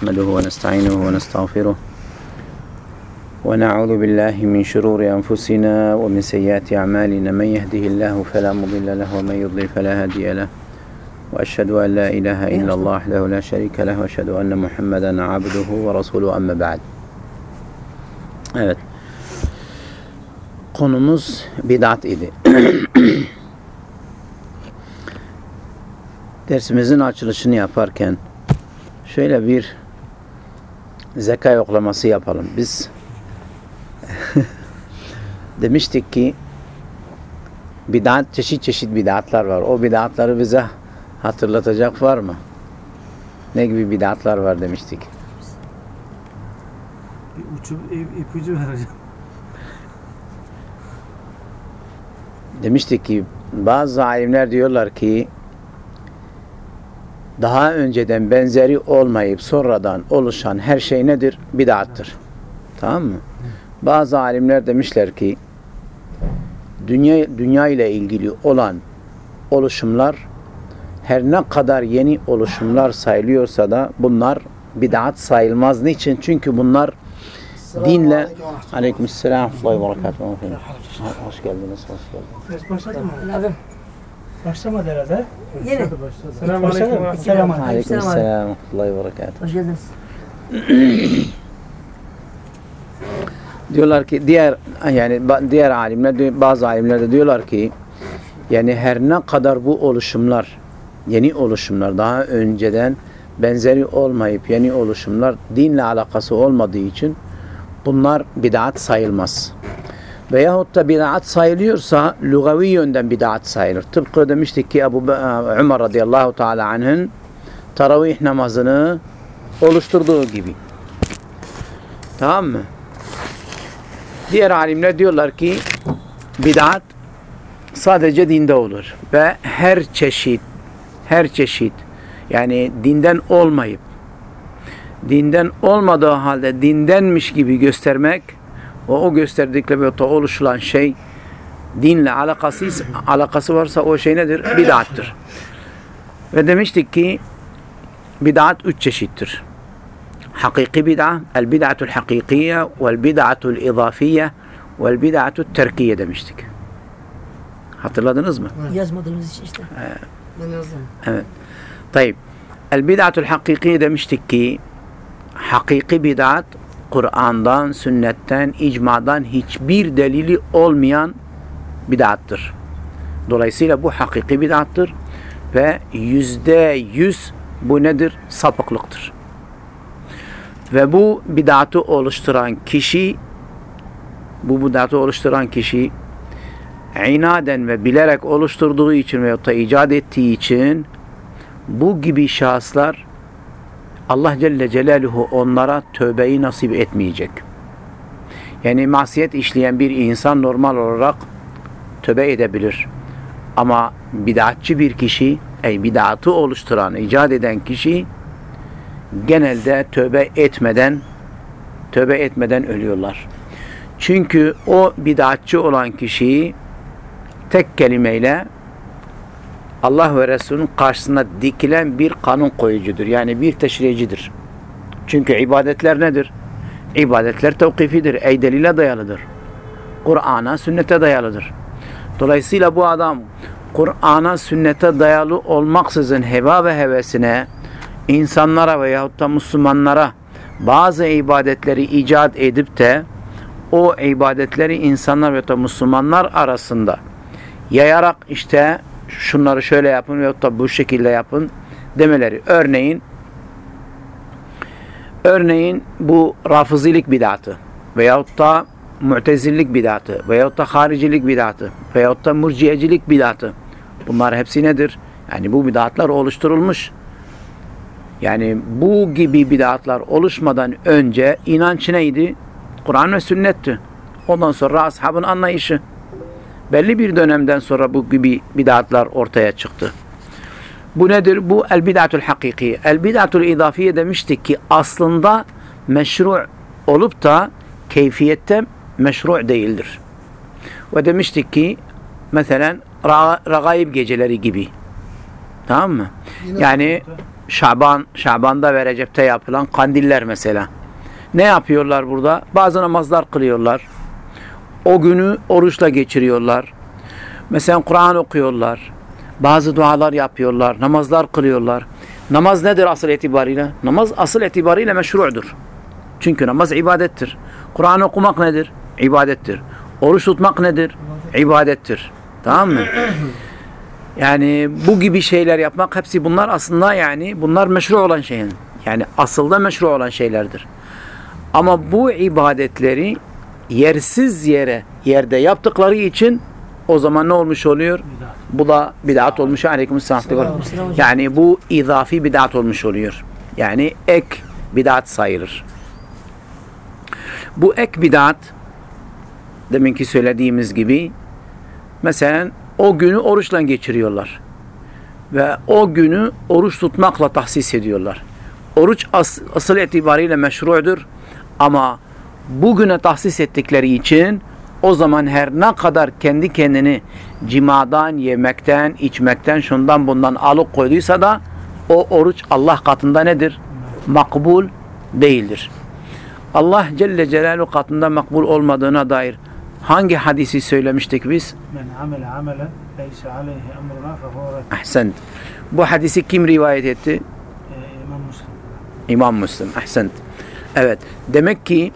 نحمده ونستعينه ونستغفره ونعوذ بالله من شرور أنفسنا ومن سيئات أعمالنا من يهده الله فلا مضل له ومن يضلل فلا هادي له وأشهد أن لا إله إلا الله وحده لا شريك له وأشهد أن محمدا عبده ورسوله أما بعد Evet. Konumuz bid'at idi. Dersimizin açılışını yaparken şöyle bir zeka yoklaması yapalım. Biz demiştik ki bid'at çeşit çeşit bid'atlar var. O bid'atları bize hatırlatacak var mı? Ne gibi bid'atlar var demiştik. Bir ucu, ip- ipucu ver hocam. Demiştik ki bazı alimler diyorlar ki daha önceden benzeri olmayıp sonradan oluşan her şey nedir? Bid'attır. Tamam mı? Bazı alimler demişler ki dünya dünya ile ilgili olan oluşumlar her ne kadar yeni oluşumlar sayılıyorsa da bunlar bid'at sayılmaz. Niçin? Çünkü bunlar dinle Aleykümselam ve berekatuhu. Hoş geldiniz. Hoş geldiniz. Ders başladı mı? Abi Başlamadı herhalde. yeni. Selamünaleyküm. Selam. Selam. Aleykümselam ve berekatuhu. Hoş geldiniz. Diyorlar ki diğer yani diğer alimler bazı alimler de diyorlar ki yani her ne kadar bu oluşumlar yeni oluşumlar daha önceden benzeri olmayıp yeni oluşumlar dinle alakası olmadığı için bunlar bid'at sayılmaz. Veyahut da bid'at sayılıyorsa lugavi yönden bid'at sayılır. Tıpkı demiştik ki Ebu Ömer radıyallahu teala anh'ın taravih namazını oluşturduğu gibi. Tamam mı? Diğer alimler diyorlar ki bid'at sadece dinde olur ve her çeşit her çeşit yani dinden olmayıp dinden olmadığı halde dindenmiş gibi göstermek ve o gösterdikleri oluşulan şey dinle alakası, alakası varsa o şey nedir? Bidattır. Ve demiştik ki bidat üç çeşittir. Hakiki bid'a, el bid'atul hakikiye, vel bid'atul izafiye, vel bid'atul terkiye demiştik. Hatırladınız mı? Yazmadığımız için işte. Ee, ben yazdım. Evet. Tayyip. El bid'atul hakikiye demiştik ki hakiki bid'at Kur'an'dan, sünnetten, icmadan hiçbir delili olmayan bid'attır. Dolayısıyla bu hakiki bid'attır ve yüzde yüz bu nedir? Sapıklıktır. Ve bu bid'atı oluşturan kişi bu bid'atı oluşturan kişi inaden ve bilerek oluşturduğu için veyahut da icat ettiği için bu gibi şahıslar Allah Celle Celaluhu onlara tövbeyi nasip etmeyecek. Yani masiyet işleyen bir insan normal olarak tövbe edebilir. Ama bid'atçı bir kişi, ey bid'atı oluşturan, icat eden kişi genelde tövbe etmeden tövbe etmeden ölüyorlar. Çünkü o bid'atçı olan kişiyi tek kelimeyle Allah ve Resulünün karşısına dikilen bir kanun koyucudur. Yani bir teşriyecidir. Çünkü ibadetler nedir? İbadetler tevkifidir. Ey delile dayalıdır. Kur'an'a, sünnete dayalıdır. Dolayısıyla bu adam Kur'an'a, sünnete dayalı olmaksızın heva ve hevesine insanlara veyahut da Müslümanlara bazı ibadetleri icat edip de o ibadetleri insanlar veyahut da Müslümanlar arasında yayarak işte şunları şöyle yapın veyahut da bu şekilde yapın demeleri. Örneğin örneğin bu rafızilik bidatı veyahut da mu'tezillik bidatı veyahut da haricilik bidatı veyahut da murciyecilik bidatı bunlar hepsi nedir? Yani bu bidatlar oluşturulmuş. Yani bu gibi bidatlar oluşmadan önce inanç neydi? Kur'an ve sünnetti. Ondan sonra ashabın anlayışı. Belli bir dönemden sonra bu gibi bidatlar ortaya çıktı. Bu nedir? Bu el bid'atul hakiki. El bid'atul idafiye demiştik ki aslında meşru' olup da keyfiyette meşru' değildir. Ve demiştik ki mesela ra- ragaib geceleri gibi. Tamam mı? Yine Yani Şaban, Şaban'da ve Recep'te yapılan kandiller mesela. Ne yapıyorlar burada? Bazı namazlar kılıyorlar. O günü oruçla geçiriyorlar. Mesela Kur'an okuyorlar. Bazı dualar yapıyorlar. Namazlar kılıyorlar. Namaz nedir asıl itibariyle? Namaz asıl itibariyle meşru'dur. Çünkü namaz ibadettir. Kur'an okumak nedir? İbadettir. Oruç tutmak nedir? İbadettir. Tamam mı? Yani bu gibi şeyler yapmak hepsi bunlar aslında yani bunlar meşru olan şeyin. Yani asılda meşru olan şeylerdir. Ama bu ibadetleri yersiz yere yerde yaptıkları için o zaman ne olmuş oluyor? Bu da bid'at olmuş. Aleykümselam. Yani bu izafi bid'at olmuş oluyor. Yani ek bid'at sayılır. Bu ek bid'at deminki söylediğimiz gibi mesela o günü oruçla geçiriyorlar. Ve o günü oruç tutmakla tahsis ediyorlar. Oruç as, asıl itibariyle meşrudur ama bugüne tahsis ettikleri için o zaman her ne kadar kendi kendini cimadan, yemekten, içmekten, şundan bundan alıp koyduysa da o oruç Allah katında nedir? Makbul değildir. Allah Celle Celaluhu katında makbul olmadığına dair hangi hadisi söylemiştik biz? Men amele amelen leyse aleyhi emruna fehuve red. Ahsent. Bu hadisi kim rivayet etti? Ee, İmam Müslim. İmam Müslim. Ahsent. Evet. Demek ki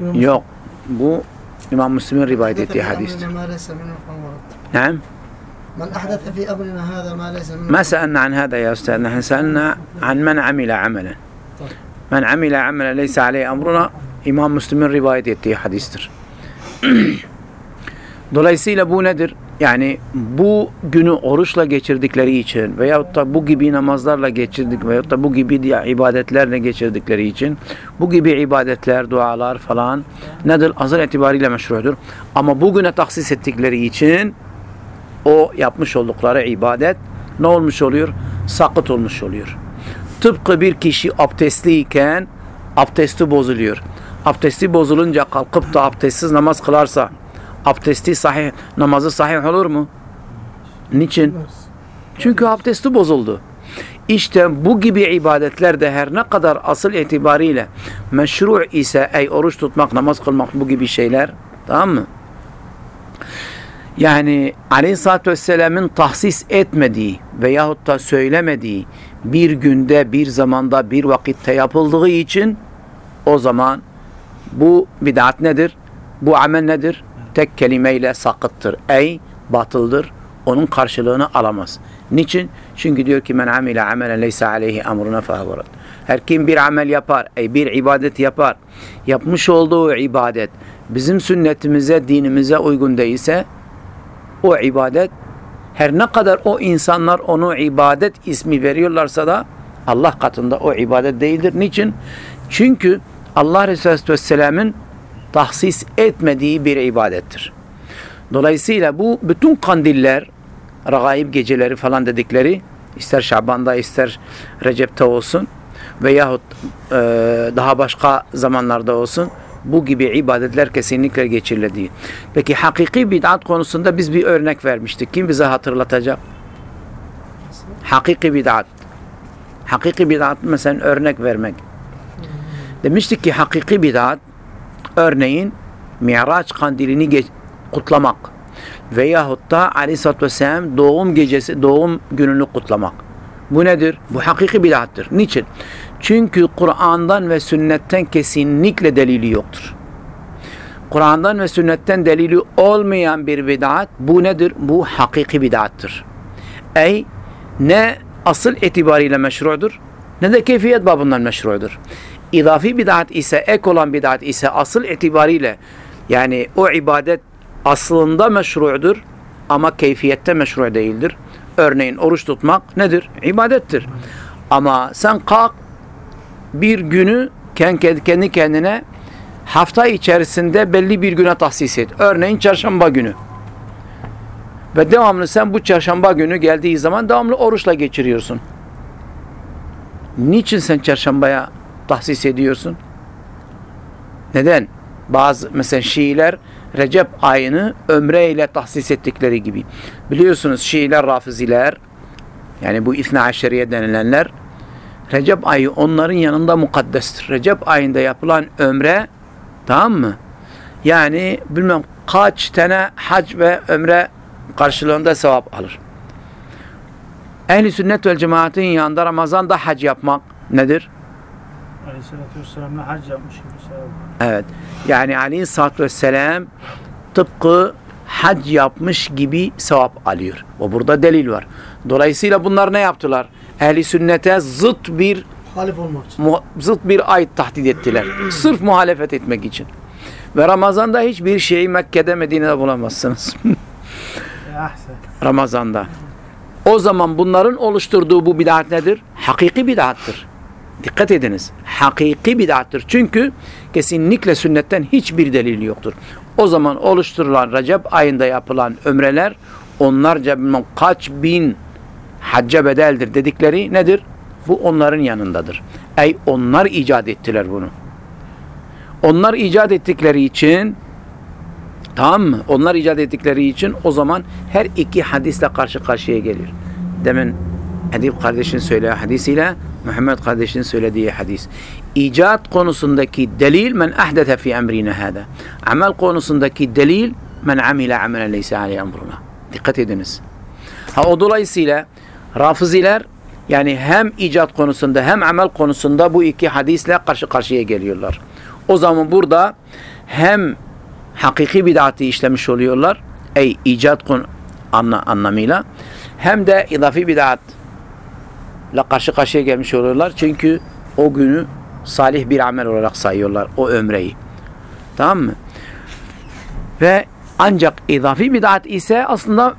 İmam yok. Bu İmam Müslim'in rivayet ettiği رد نعم من أحدث في أمرنا هذا ما ليس منه ما سألنا عن هذا يا أستاذ نحن سألنا عن من عمل عملا من عمل عملا ليس عليه أمرنا İmam Müslim'in rivayet ettiği hadistir. Dolayısıyla bu nedir? Yani bu günü oruçla geçirdikleri için veyahut da bu gibi namazlarla geçirdik veyahut da bu gibi diye ibadetlerle geçirdikleri için bu gibi ibadetler, dualar falan nedir? Azır itibariyle meşrudur. Ama bugüne taksis ettikleri için o yapmış oldukları ibadet ne olmuş oluyor? Sakıt olmuş oluyor. Tıpkı bir kişi abdestliyken abdesti bozuluyor. Abdesti bozulunca kalkıp da abdestsiz namaz kılarsa abdesti sahih, namazı sahih olur mu? Niçin? Çünkü abdesti bozuldu. İşte bu gibi ibadetler de her ne kadar asıl itibariyle meşru ise ey oruç tutmak, namaz kılmak bu gibi şeyler tamam mı? Yani Aleyhisselatü Vesselam'ın tahsis etmediği veyahut da söylemediği bir günde, bir zamanda, bir vakitte yapıldığı için o zaman bu bid'at nedir? Bu amel nedir? Tek kelimeyle sakıttır. Ey batıldır. Onun karşılığını alamaz. Niçin? Çünkü diyor ki men amile amelen leysa aleyhi emruna fehuvet. Her kim bir amel yapar, ey bir ibadet yapar, yapmış olduğu ibadet bizim sünnetimize, dinimize uygun değilse o ibadet her ne kadar o insanlar onu ibadet ismi veriyorlarsa da Allah katında o ibadet değildir. Niçin? Çünkü Allah Resulü Vesselam'ın tahsis etmediği bir ibadettir. Dolayısıyla bu bütün kandiller, ragaib geceleri falan dedikleri ister Şaban'da ister Recep'te olsun veyahut e, daha başka zamanlarda olsun bu gibi ibadetler kesinlikle geçerli değil. Peki hakiki bid'at konusunda biz bir örnek vermiştik. Kim bize hatırlatacak? Hakiki bid'at. Hakiki bid'at mesela örnek vermek. Demiştik ki hakiki bid'at örneğin Miraç kandilini kutlamak veyahut da Aleyhisselatü Vesselam doğum gecesi, doğum gününü kutlamak. Bu nedir? Bu hakiki bid'attır. Niçin? Çünkü Kur'an'dan ve sünnetten kesinlikle delili yoktur. Kur'an'dan ve sünnetten delili olmayan bir bid'at bu nedir? Bu hakiki bid'attır. Ey ne asıl itibariyle meşrudur ne de keyfiyet babından meşrudur. İzafi bid'at ise ek olan bid'at ise asıl itibariyle yani o ibadet aslında meşrudur ama keyfiyette meşru değildir. Örneğin oruç tutmak nedir? İbadettir. Ama sen kalk bir günü kendi kendine hafta içerisinde belli bir güne tahsis et. Örneğin çarşamba günü. Ve devamlı sen bu çarşamba günü geldiği zaman devamlı oruçla geçiriyorsun. Niçin sen çarşambaya tahsis ediyorsun? Neden? Bazı mesela Şiiler Recep ayını ömre ile tahsis ettikleri gibi. Biliyorsunuz Şiiler, Rafiziler yani bu İthna Aşeriye denilenler Recep ayı onların yanında mukaddestir. Recep ayında yapılan ömre tamam mı? Yani bilmem kaç tane hac ve ömre karşılığında sevap alır. Ehli sünnet vel cemaatin yanında Ramazan'da hac yapmak nedir? Aleyhisselatü Vesselam'la hac yapmış gibi sevap. Evet. Yani aleyhissalatü vesselam tıpkı hac yapmış gibi sevap alıyor. O burada delil var. Dolayısıyla bunlar ne yaptılar? Ehli sünnete zıt bir olmak için. zıt bir ayet tahdit ettiler. Sırf muhalefet etmek için. Ve Ramazan'da hiçbir şeyi Mekke'de Medine'de bulamazsınız. Ramazan'da. O zaman bunların oluşturduğu bu bid'at nedir? Hakiki bid'attır. Dikkat ediniz. Hakiki bid'attır. Çünkü kesinlikle sünnetten hiçbir delil yoktur. O zaman oluşturulan Recep ayında yapılan ömreler onlarca kaç bin hacca bedeldir dedikleri nedir? Bu onların yanındadır. Ey onlar icat ettiler bunu. Onlar icat ettikleri için Tamam mı? Onlar icat ettikleri için o zaman her iki hadisle karşı karşıya gelir. Demin Edip kardeşin söylediği hadisiyle Muhammed kardeşin söylediği hadis. İcat konusundaki delil men ahdete fi emrine hada. Amel konusundaki delil men amile amelen leyse aleyhi emruna. Dikkat ediniz. Ha o dolayısıyla Rafiziler yani hem icat konusunda hem amel konusunda bu iki hadisle karşı karşıya geliyorlar. O zaman burada hem hakiki bid'atı işlemiş oluyorlar. Ey icat konu anla, anlamıyla. Hem de idafi bid'at ile karşı karşıya gelmiş oluyorlar. Çünkü o günü salih bir amel olarak sayıyorlar. O ömreyi. Tamam mı? Ve ancak idafi bid'at ise aslında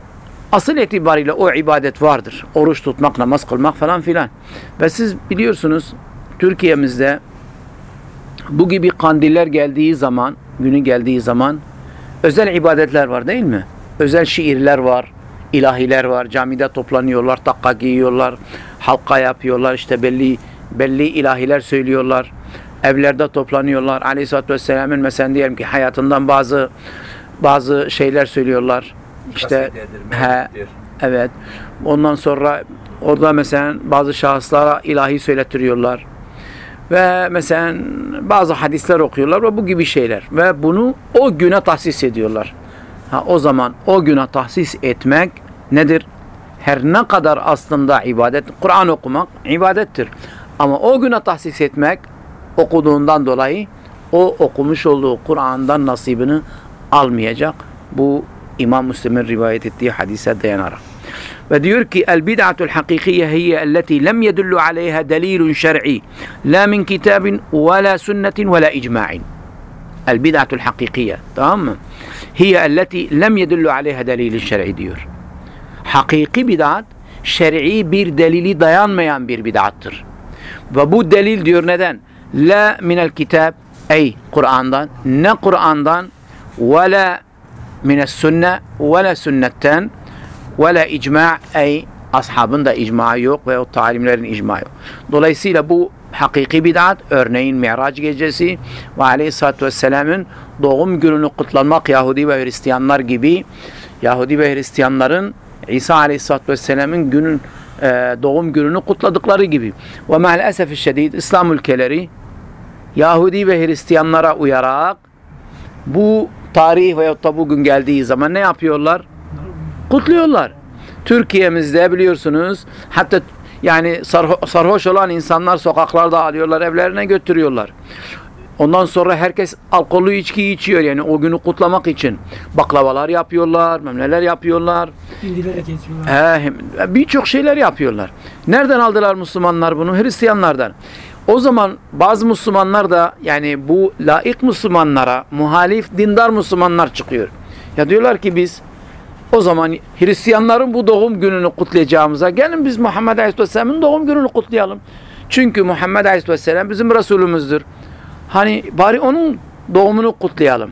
asıl itibariyle o ibadet vardır. Oruç tutmak, namaz kılmak falan filan. Ve siz biliyorsunuz Türkiye'mizde bu gibi kandiller geldiği zaman, günü geldiği zaman özel ibadetler var değil mi? Özel şiirler var, ilahiler var. Camide toplanıyorlar, takka giyiyorlar, halka yapıyorlar, işte belli belli ilahiler söylüyorlar. Evlerde toplanıyorlar. Aleyhisselatü Vesselam'ın mesela diyelim ki hayatından bazı bazı şeyler söylüyorlar. İşte he, evet. Ondan sonra orada mesela bazı şahıslara ilahi söylettiriyorlar. Ve mesela bazı hadisler okuyorlar ve bu gibi şeyler. Ve bunu o güne tahsis ediyorlar. Ha, o zaman o güne tahsis etmek nedir? Her ne kadar aslında ibadet, Kur'an okumak ibadettir. Ama o güne tahsis etmek okuduğundan dolayı o okumuş olduğu Kur'an'dan nasibini almayacak. Bu İmam Müslim'in rivayet ettiği hadise dayanarak. Ve diyor ki el bid'atul hakikiye hiye elleti lem yedullu aleyha delilun şer'i la min kitabin ve la sünnetin ve la icma'in. El bid'atul hakikiye. Tamam mı? Hiye elleti lem yedullu aleyha delilun şer'i diyor. Hakiki bid'at şer'i bir delili dayanmayan bir bid'attır. Ve bu delil diyor neden? La minel kitab ey Kur'an'dan ne Kur'an'dan ve la mines sünne ve la sünnetten ve la icma ey ashabın da icma yok ve o talimlerin icma yok. Dolayısıyla bu hakiki bid'at örneğin Mi'raç gecesi ve Aleyhisselatü Vesselam'ın doğum gününü kutlanmak Yahudi ve Hristiyanlar gibi Yahudi ve Hristiyanların İsa Aleyhisselatü Vesselam'ın günün e, doğum gününü kutladıkları gibi. Ve maalesef şiddet İslam ülkeleri Yahudi ve Hristiyanlara uyarak bu tarih veyahut da bugün geldiği zaman ne yapıyorlar? Kutluyorlar. Türkiye'mizde biliyorsunuz hatta yani sarho- sarhoş olan insanlar sokaklarda alıyorlar, evlerine götürüyorlar. Ondan sonra herkes alkollü içki içiyor yani o günü kutlamak için. Baklavalar yapıyorlar, memleler yapıyorlar. İndilerek geçiyorlar. He, hem- birçok şeyler yapıyorlar. Nereden aldılar Müslümanlar bunu? Hristiyanlardan. O zaman bazı Müslümanlar da yani bu laik Müslümanlara muhalif dindar Müslümanlar çıkıyor. Ya diyorlar ki biz o zaman Hristiyanların bu doğum gününü kutlayacağımıza gelin biz Muhammed Aleyhisselam'ın doğum gününü kutlayalım. Çünkü Muhammed Aleyhisselam bizim Resulümüzdür. Hani bari onun doğumunu kutlayalım.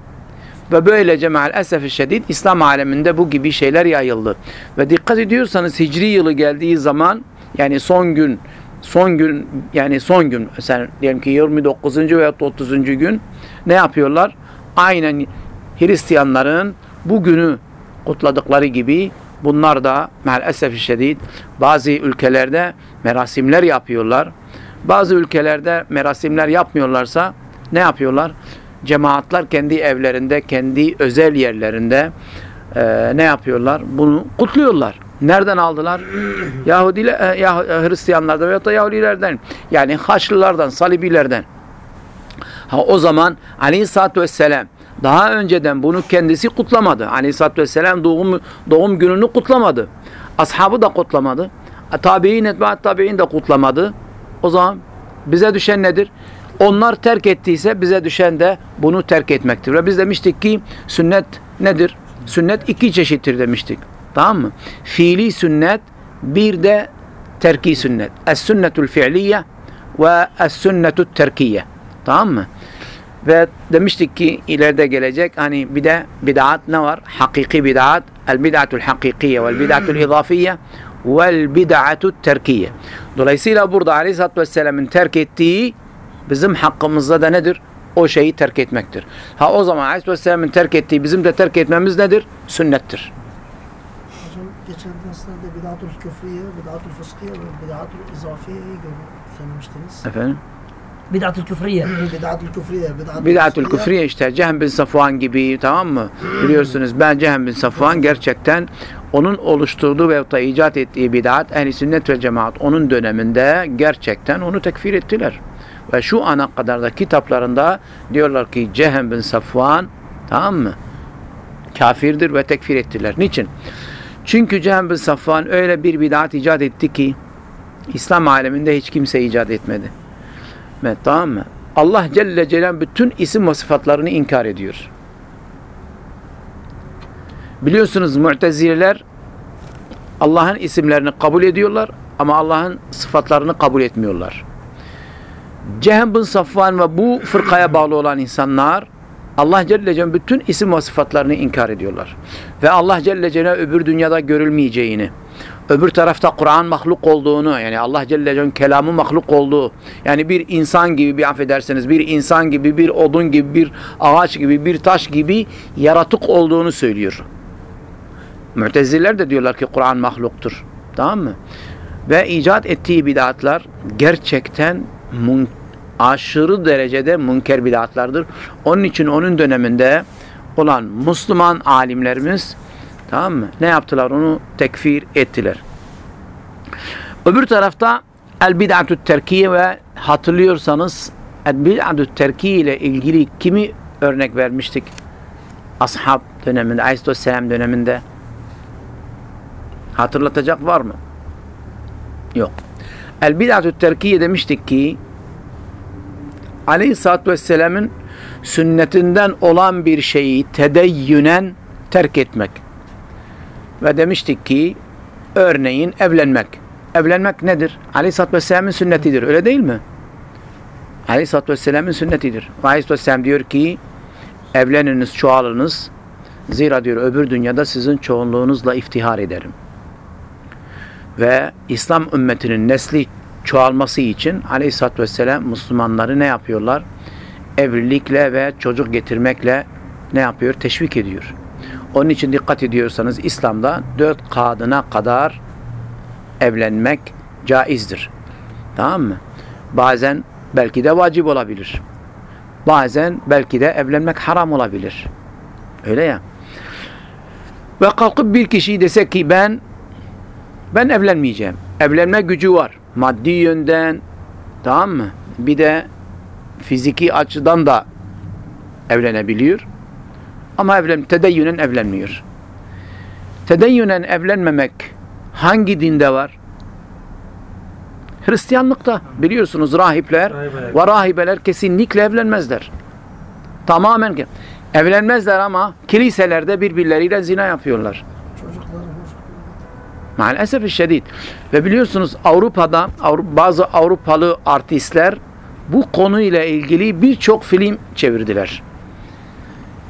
Ve böylece maalesef şiddet İslam aleminde bu gibi şeyler yayıldı. Ve dikkat ediyorsanız Hicri yılı geldiği zaman yani son gün son gün yani son gün mesela diyelim ki 29. veya 30. gün ne yapıyorlar? Aynen Hristiyanların bu günü kutladıkları gibi bunlar da maalesef şiddet bazı ülkelerde merasimler yapıyorlar. Bazı ülkelerde merasimler yapmıyorlarsa ne yapıyorlar? Cemaatler kendi evlerinde, kendi özel yerlerinde e, ne yapıyorlar? Bunu kutluyorlar. Nereden aldılar? Yahudiler, e, Yah Hristiyanlardan veyahut da Yahudilerden. Yani Haçlılardan, Salibilerden. Ha, o zaman Aleyhisselatü Vesselam daha önceden bunu kendisi kutlamadı. Aleyhisselatü Vesselam doğum, doğum gününü kutlamadı. Ashabı da kutlamadı. Tabi'in, etbaat tabi'in de kutlamadı. O zaman bize düşen nedir? Onlar terk ettiyse bize düşen de bunu terk etmektir. Ve biz demiştik ki sünnet nedir? Sünnet iki çeşittir demiştik. Tamam mı? Fiili sünnet bir de terki sünnet. Es-sünnetul fi'liye ve es-sünnetul terkiye. Tamam mı? Ve demiştik ki ileride gelecek hani bir de bid'at ne var? Hakiki bid'at, el bid'atul hakikiye vel bid'atul izafiye vel bid'atul terkiye. Dolayısıyla burada Aleyhisselatü Vesselam'ın terk ettiği bizim hakkımızda da nedir? O şeyi terk etmektir. Ha o zaman Aleyhisselatü Vesselam'ın terk ettiği bizim de terk etmemiz nedir? Sünnettir. Hocam geçen derslerde bid'atul küfriye, bid'atul fıskiye ve bid'atul izafiye söylemiştiniz. Efendim? Bid'atul küfriye. Bid'atul küfriye, bid'atul küfriye işte Cehm bin Safvan gibi tamam mı? Biliyorsunuz ben Cehm bin Safvan gerçekten onun oluşturduğu veyahut da icat ettiği bid'at ehli sünnet ve cemaat onun döneminde gerçekten onu tekfir ettiler. Ve şu ana kadar da kitaplarında diyorlar ki Cehm bin Safvan tamam mı? Kafirdir ve tekfir ettiler. Niçin? Çünkü Cehm bin Safvan öyle bir bid'at icat etti ki İslam aleminde hiç kimse icat etmedi. Evet, tamam mı? Allah Celle Celal bütün isim ve sıfatlarını inkar ediyor. Biliyorsunuz Mu'tezileler Allah'ın isimlerini kabul ediyorlar ama Allah'ın sıfatlarını kabul etmiyorlar. Cehem bin Safvan ve bu fırkaya bağlı olan insanlar Allah Celle Celal bütün isim ve sıfatlarını inkar ediyorlar. Ve Allah Celle Celal öbür dünyada görülmeyeceğini, öbür tarafta Kur'an mahluk olduğunu, yani Allah Celle Celal'in kelamı mahluk olduğu, yani bir insan gibi bir affedersiniz, bir insan gibi, bir odun gibi, bir ağaç gibi, bir taş gibi yaratık olduğunu söylüyor. Mu'teziler de diyorlar ki Kur'an mahluktur. Tamam mı? Ve icat ettiği bid'atlar gerçekten aşırı derecede münker bid'atlardır. Onun için onun döneminde olan Müslüman alimlerimiz tamam mı? Ne yaptılar? Onu tekfir ettiler. Öbür tarafta el bid'atü terkiye ve hatırlıyorsanız el bid'atü terkiye ile ilgili kimi örnek vermiştik? Ashab döneminde, Aleyhisselam döneminde hatırlatacak var mı? Yok. El bid'atü terkiye demiştik ki Aleyhisselatü Vesselam'ın sünnetinden olan bir şeyi tedeyyünen terk etmek. Ve demiştik ki örneğin evlenmek. Evlenmek nedir? Aleyhisselatü Vesselam'ın sünnetidir. Öyle değil mi? Aleyhisselatü Vesselam'ın sünnetidir. Ve Aleyhisselatü Vesselam diyor ki evleniniz, çoğalınız. Zira diyor öbür dünyada sizin çoğunluğunuzla iftihar ederim. Ve İslam ümmetinin nesli çoğalması için Aleyhisselatü Vesselam Müslümanları ne yapıyorlar? Evlilikle ve çocuk getirmekle ne yapıyor? Teşvik ediyor. Onun için dikkat ediyorsanız İslam'da dört kadına kadar evlenmek caizdir. Tamam mı? Bazen belki de vacip olabilir. Bazen belki de evlenmek haram olabilir. Öyle ya. Ve kalkıp bir kişi dese ki ben ben evlenmeyeceğim. Evlenme gücü var. Maddi yönden tamam mı? Bir de fiziki açıdan da evlenebiliyor. Ama evlen, tedeyyünen evlenmiyor. Tedeyyünen evlenmemek hangi dinde var? Hristiyanlıkta. Biliyorsunuz rahipler Rahibeler. ve rahibeler kesinlikle evlenmezler. Tamamen evlenmezler ama kiliselerde birbirleriyle zina yapıyorlar. Maalesef şiddet. Ve biliyorsunuz Avrupa'da Avru- bazı Avrupalı artistler bu konuyla ilgili birçok film çevirdiler.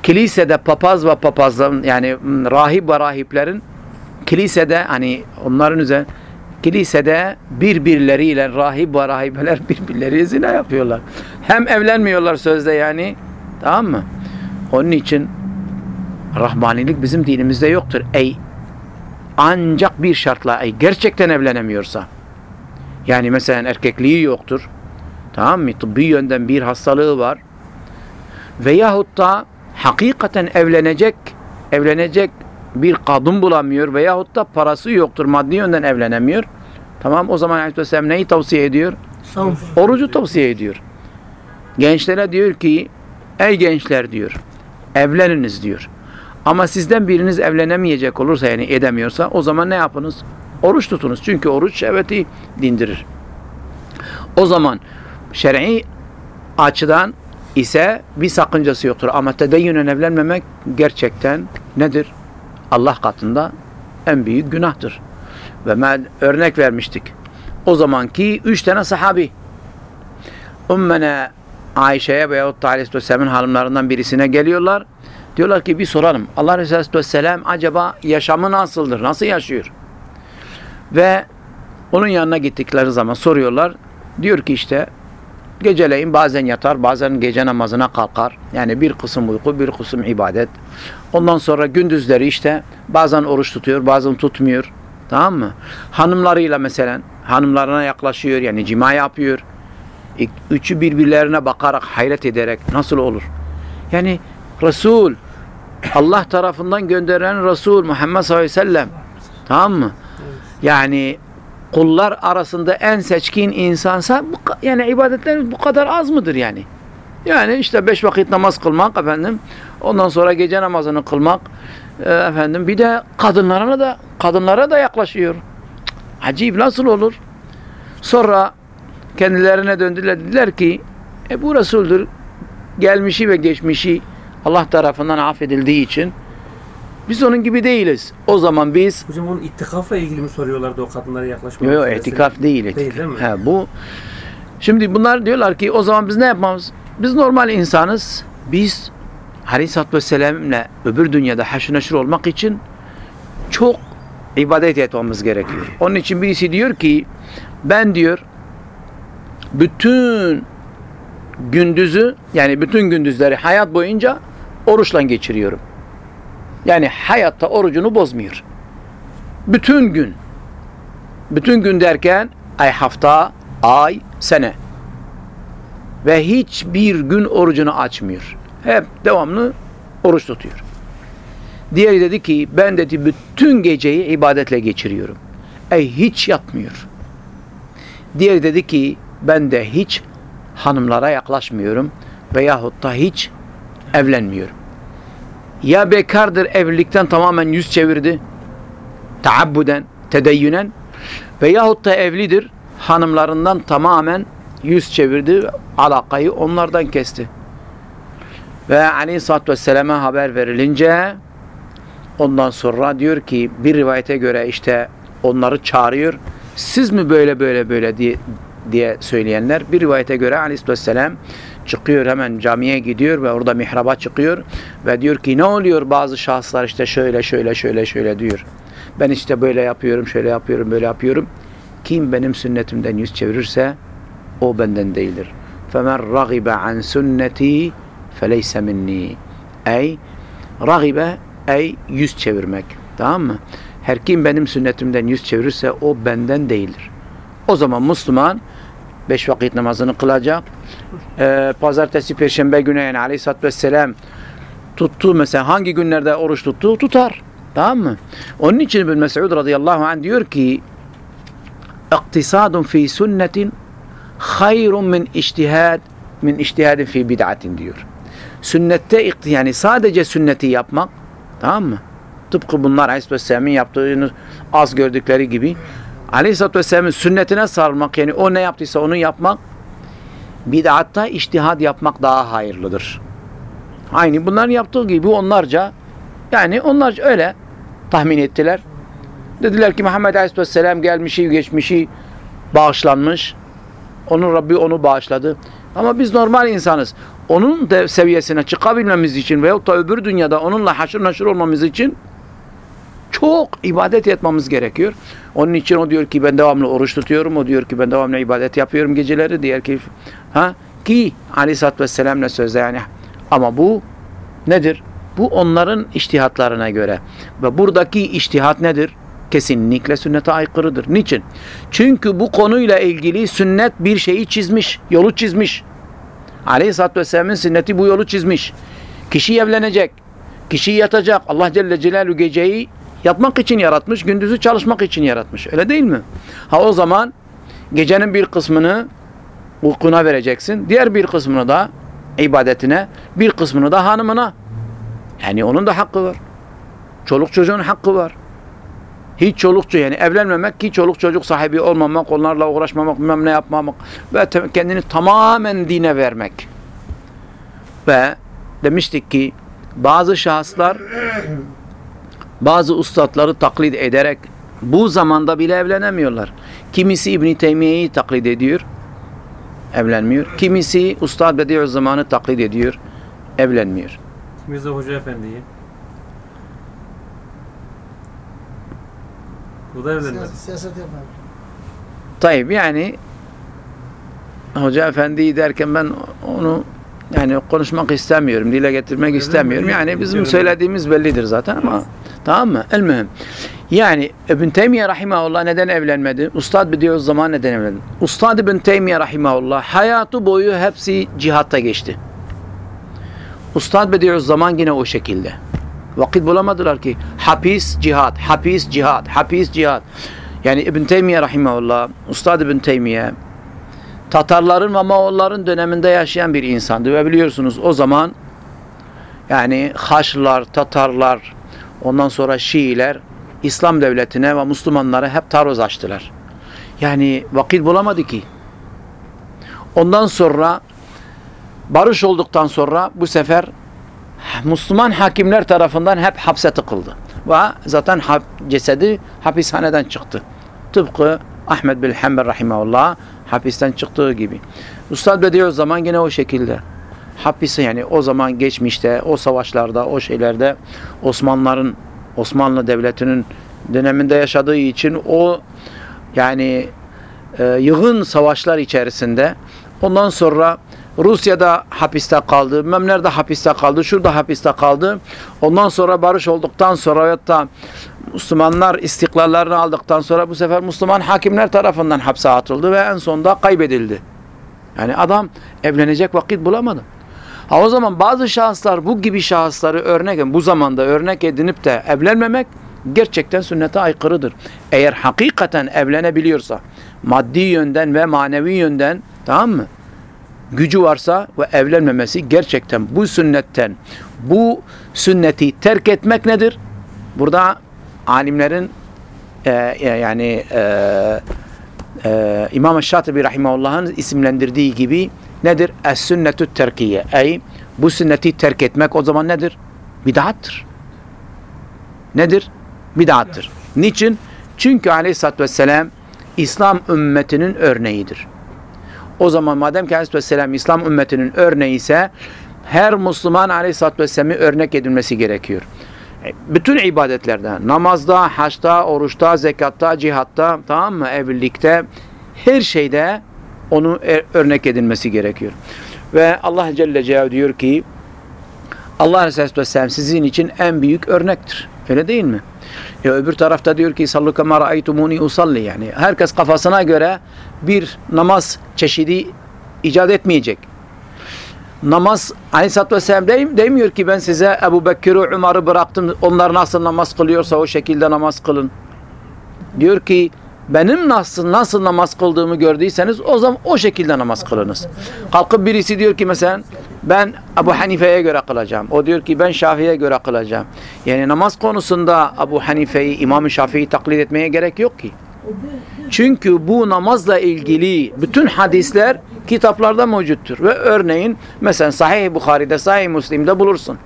Kilisede papaz ve papazların yani m, rahip ve rahiplerin kilisede hani onların üzerine kilisede birbirleriyle rahip ve rahibeler birbirleriyle zina yapıyorlar. Hem evlenmiyorlar sözde yani tamam mı? Onun için rahmanilik bizim dinimizde yoktur. Ey ancak bir şartla ay gerçekten evlenemiyorsa yani mesela erkekliği yoktur tamam mı? Tıbbi yönden bir hastalığı var veyahut da hakikaten evlenecek evlenecek bir kadın bulamıyor veyahut da parası yoktur maddi yönden evlenemiyor tamam o zaman Aleyhisselam neyi tavsiye ediyor? Savun. Orucu tavsiye ediyor. Gençlere diyor ki ey gençler diyor evleniniz diyor. Ama sizden biriniz evlenemeyecek olursa yani edemiyorsa o zaman ne yapınız? Oruç tutunuz. Çünkü oruç şehveti dindirir. O zaman şer'i açıdan ise bir sakıncası yoktur. Ama tedeyyünen evlenmemek gerçekten nedir? Allah katında en büyük günahtır. Ve ben örnek vermiştik. O zamanki üç tane sahabi Ümmene Ayşe'ye veyahut da Aleyhisselam'ın hanımlarından birisine geliyorlar. Diyorlar ki bir soralım. Allah Resulü Aleyhisselam acaba yaşamı nasıldır? Nasıl yaşıyor? Ve onun yanına gittikleri zaman soruyorlar. Diyor ki işte geceleyin bazen yatar, bazen gece namazına kalkar. Yani bir kısım uyku, bir kısım ibadet. Ondan sonra gündüzleri işte bazen oruç tutuyor, bazen tutmuyor. Tamam mı? Hanımlarıyla mesela hanımlarına yaklaşıyor yani cima yapıyor. Üçü birbirlerine bakarak hayret ederek nasıl olur? Yani Resul Allah tarafından gönderilen Resul Muhammed sallallahu aleyhi ve sellem tamam mı? Yani kullar arasında en seçkin insansa bu, yani ibadetlerimiz bu kadar az mıdır yani? Yani işte beş vakit namaz kılmak efendim. Ondan sonra gece namazını kılmak e, efendim. Bir de kadınlara da kadınlara da yaklaşıyor. Acayip nasıl olur? Sonra kendilerine döndüler dediler ki e, bu Resul'dür. Gelmişi ve geçmişi Allah tarafından affedildiği için biz onun gibi değiliz. O zaman biz Hocam onun ittikafla ilgili mi soruyorlardı o kadınlara yaklaşmak? Yok etikaf değil. Değil, Etikaf. değil mi? He, bu Şimdi bunlar diyorlar ki o zaman biz ne yapmamız? Biz normal insanız. Biz Aleyhisselatü Vesselam'la öbür dünyada haşır neşir olmak için çok ibadet etmemiz gerekiyor. Onun için birisi diyor ki ben diyor bütün gündüzü yani bütün gündüzleri hayat boyunca oruçla geçiriyorum. Yani hayatta orucunu bozmuyor. Bütün gün. Bütün gün derken ay hafta, ay, sene. Ve hiçbir gün orucunu açmıyor. Hep devamlı oruç tutuyor. Diğeri dedi ki ben dedi bütün geceyi ibadetle geçiriyorum. Ey hiç yatmıyor. Diğeri dedi ki ben de hiç hanımlara yaklaşmıyorum veyahut da hiç evlenmiyorum. Ya bekardır evlilikten tamamen yüz çevirdi taabbuden, tedeyyünen veyahut da evlidir hanımlarından tamamen yüz çevirdi alakayı onlardan kesti. Ve aleyhissalatü vesselam'a haber verilince ondan sonra diyor ki bir rivayete göre işte onları çağırıyor. Siz mi böyle böyle böyle diye, diye söyleyenler bir rivayete göre aleyhissalatü vesselam çıkıyor hemen camiye gidiyor ve orada mihraba çıkıyor ve diyor ki ne oluyor bazı şahıslar işte şöyle şöyle şöyle şöyle diyor. Ben işte böyle yapıyorum, şöyle yapıyorum, böyle yapıyorum. Kim benim sünnetimden yüz çevirirse o benden değildir. فَمَنْ رَغِبَ عَنْ سُنَّتِي فَلَيْسَ مِنِّي Ey, ragibe, ey yüz çevirmek. Tamam mı? Her kim benim sünnetimden yüz çevirirse o benden değildir. O zaman Müslüman beş vakit namazını kılacak. ee, pazartesi, perşembe günü yani aleyhissalatü vesselam tuttu mesela hangi günlerde oruç tuttu tutar. Tamam mı? Onun için İbn Mes'ud radıyallahu anh diyor ki iktisadun fi sünnetin hayrun min iştihad min iştihadin fi bid'atin diyor. Sünnette yani sadece sünneti yapmak tamam mı? Tıpkı bunlar Aleyhisselam'ın yaptığını az gördükleri gibi Aleyhisselatü Vesselam'ın sünnetine sarılmak yani o ne yaptıysa onu yapmak bid'atta iştihad yapmak daha hayırlıdır. Aynı bunların yaptığı gibi onlarca yani onlarca öyle tahmin ettiler. Dediler ki Muhammed Aleyhisselam gelmişi geçmişi bağışlanmış. Onun Rabbi onu bağışladı. Ama biz normal insanız. Onun de seviyesine çıkabilmemiz için veyahut da öbür dünyada onunla haşır naşır olmamız için çok ibadet etmemiz gerekiyor. Onun için o diyor ki ben devamlı oruç tutuyorum. O diyor ki ben devamlı ibadet yapıyorum geceleri. Diğer ki ha ki Aleyhisselatü Vesselam'la sözde yani ama bu nedir? Bu onların iştihatlarına göre. Ve buradaki iştihat nedir? kesinlikle sünnete aykırıdır. Niçin? Çünkü bu konuyla ilgili sünnet bir şeyi çizmiş, yolu çizmiş. Aleyhisselatü Vesselam'ın sünneti bu yolu çizmiş. Kişi evlenecek, kişi yatacak. Allah Celle Celaluhu geceyi yatmak için yaratmış, gündüzü çalışmak için yaratmış. Öyle değil mi? Ha o zaman gecenin bir kısmını uykuna vereceksin, diğer bir kısmını da ibadetine, bir kısmını da hanımına. Yani onun da hakkı var. Çoluk çocuğun hakkı var. Hiç çoluk çocuğu yani evlenmemek ki çoluk çocuk sahibi olmamak, onlarla uğraşmamak, bilmem ne yapmamak ve kendini tamamen dine vermek. Ve demiştik ki bazı şahıslar bazı ustadları taklit ederek bu zamanda bile evlenemiyorlar. Kimisi İbn Teymiye'yi taklit ediyor, evlenmiyor. Kimisi Ustad Bediüzzaman'ı taklit ediyor, evlenmiyor. Mirza Hoca Efendi'yi. Bu da evlenmedi. Siyaset, siyaset yapar. Tayyip yani Hoca Efendi derken ben onu yani konuşmak istemiyorum, dile getirmek istemiyorum. Yani bizim söylediğimiz bellidir zaten ama tamam mı? El mühim. Yani İbn Teymiye rahimahullah neden evlenmedi? Ustad biliyoruz zaman neden evlendi? Ustad İbn Teymiye rahimahullah hayatı boyu hepsi cihatta geçti. Ustad biliyoruz zaman yine o şekilde. Vakit bulamadılar ki hapis cihat, hapis cihat, hapis cihat. Yani İbn Teymiye rahimahullah, Ustad İbn Teymiye Tatarların ve Moğolların döneminde yaşayan bir insandı ve biliyorsunuz o zaman yani Haçlılar, Tatarlar, ondan sonra Şiiler İslam devletine ve Müslümanlara hep taarruz açtılar. Yani vakit bulamadı ki. Ondan sonra barış olduktan sonra bu sefer Müslüman hakimler tarafından hep hapse tıkıldı. Ve zaten cesedi hapishaneden çıktı. Tıpkı Ahmed bin Hanbel rahimahullah hapisten çıktığı gibi. Ustad Bediüz zaman yine o şekilde. Hapisi yani o zaman geçmişte, o savaşlarda, o şeylerde Osmanlıların, Osmanlı Devleti'nin döneminde yaşadığı için o yani e, yığın savaşlar içerisinde ondan sonra Rusya'da hapiste kaldı, bilmem nerede hapiste kaldı, şurada hapiste kaldı. Ondan sonra barış olduktan sonra da Müslümanlar istiklallerini aldıktan sonra bu sefer Müslüman hakimler tarafından hapse atıldı ve en sonunda kaybedildi. Yani adam evlenecek vakit bulamadı. Ha o zaman bazı şahıslar bu gibi şahısları örnek bu zamanda örnek edinip de evlenmemek gerçekten sünnete aykırıdır. Eğer hakikaten evlenebiliyorsa maddi yönden ve manevi yönden tamam mı? Gücü varsa ve evlenmemesi gerçekten bu sünnetten bu sünneti terk etmek nedir? Burada alimlerin e, yani e, e, İmam-ı Şatibi Rahimahullah'ın isimlendirdiği gibi nedir? Es-sünnetü terkiye. Ey bu sünneti terk etmek o zaman nedir? Bidattır. Nedir? Bidattır. Niçin? Çünkü aleyhissalatü vesselam İslam ümmetinin örneğidir. O zaman madem ki aleyhissalatü İslam ümmetinin örneği ise her Müslüman aleyhissalatü vesselam'ı örnek edilmesi gerekiyor. Bütün ibadetlerde, namazda, haçta, oruçta, zekatta, cihatta, tamam mı, evlilikte, her şeyde onu örnek edilmesi gerekiyor. Ve Allah Celle Celaluhu diyor ki Allah Aleyhisselatü Vesselam sizin için en büyük örnektir. Öyle değil mi? Ya öbür tarafta diyor ki sallu kema ra'aytumuni usalli yani. Herkes kafasına göre bir namaz çeşidi icat etmeyecek. Namaz Aleyhisselatü Vesselam demiyor ki ben size Ebu Bekir'i Umar'ı bıraktım. Onlar nasıl namaz kılıyorsa o şekilde namaz kılın. Diyor ki benim nasıl nasıl namaz kıldığımı gördüyseniz o zaman o şekilde namaz kılınız. Kalkıp birisi diyor ki mesela ben Ebu Hanife'ye göre kılacağım. O diyor ki ben Şafii'ye göre kılacağım. Yani namaz konusunda Ebu Hanife'yi, İmam-ı Şafii'yi taklit etmeye gerek yok ki. Çünkü bu namazla ilgili bütün hadisler kitaplarda mevcuttur. Ve örneğin mesela Sahih Bukhari'de, Sahih Müslim'de bulursun.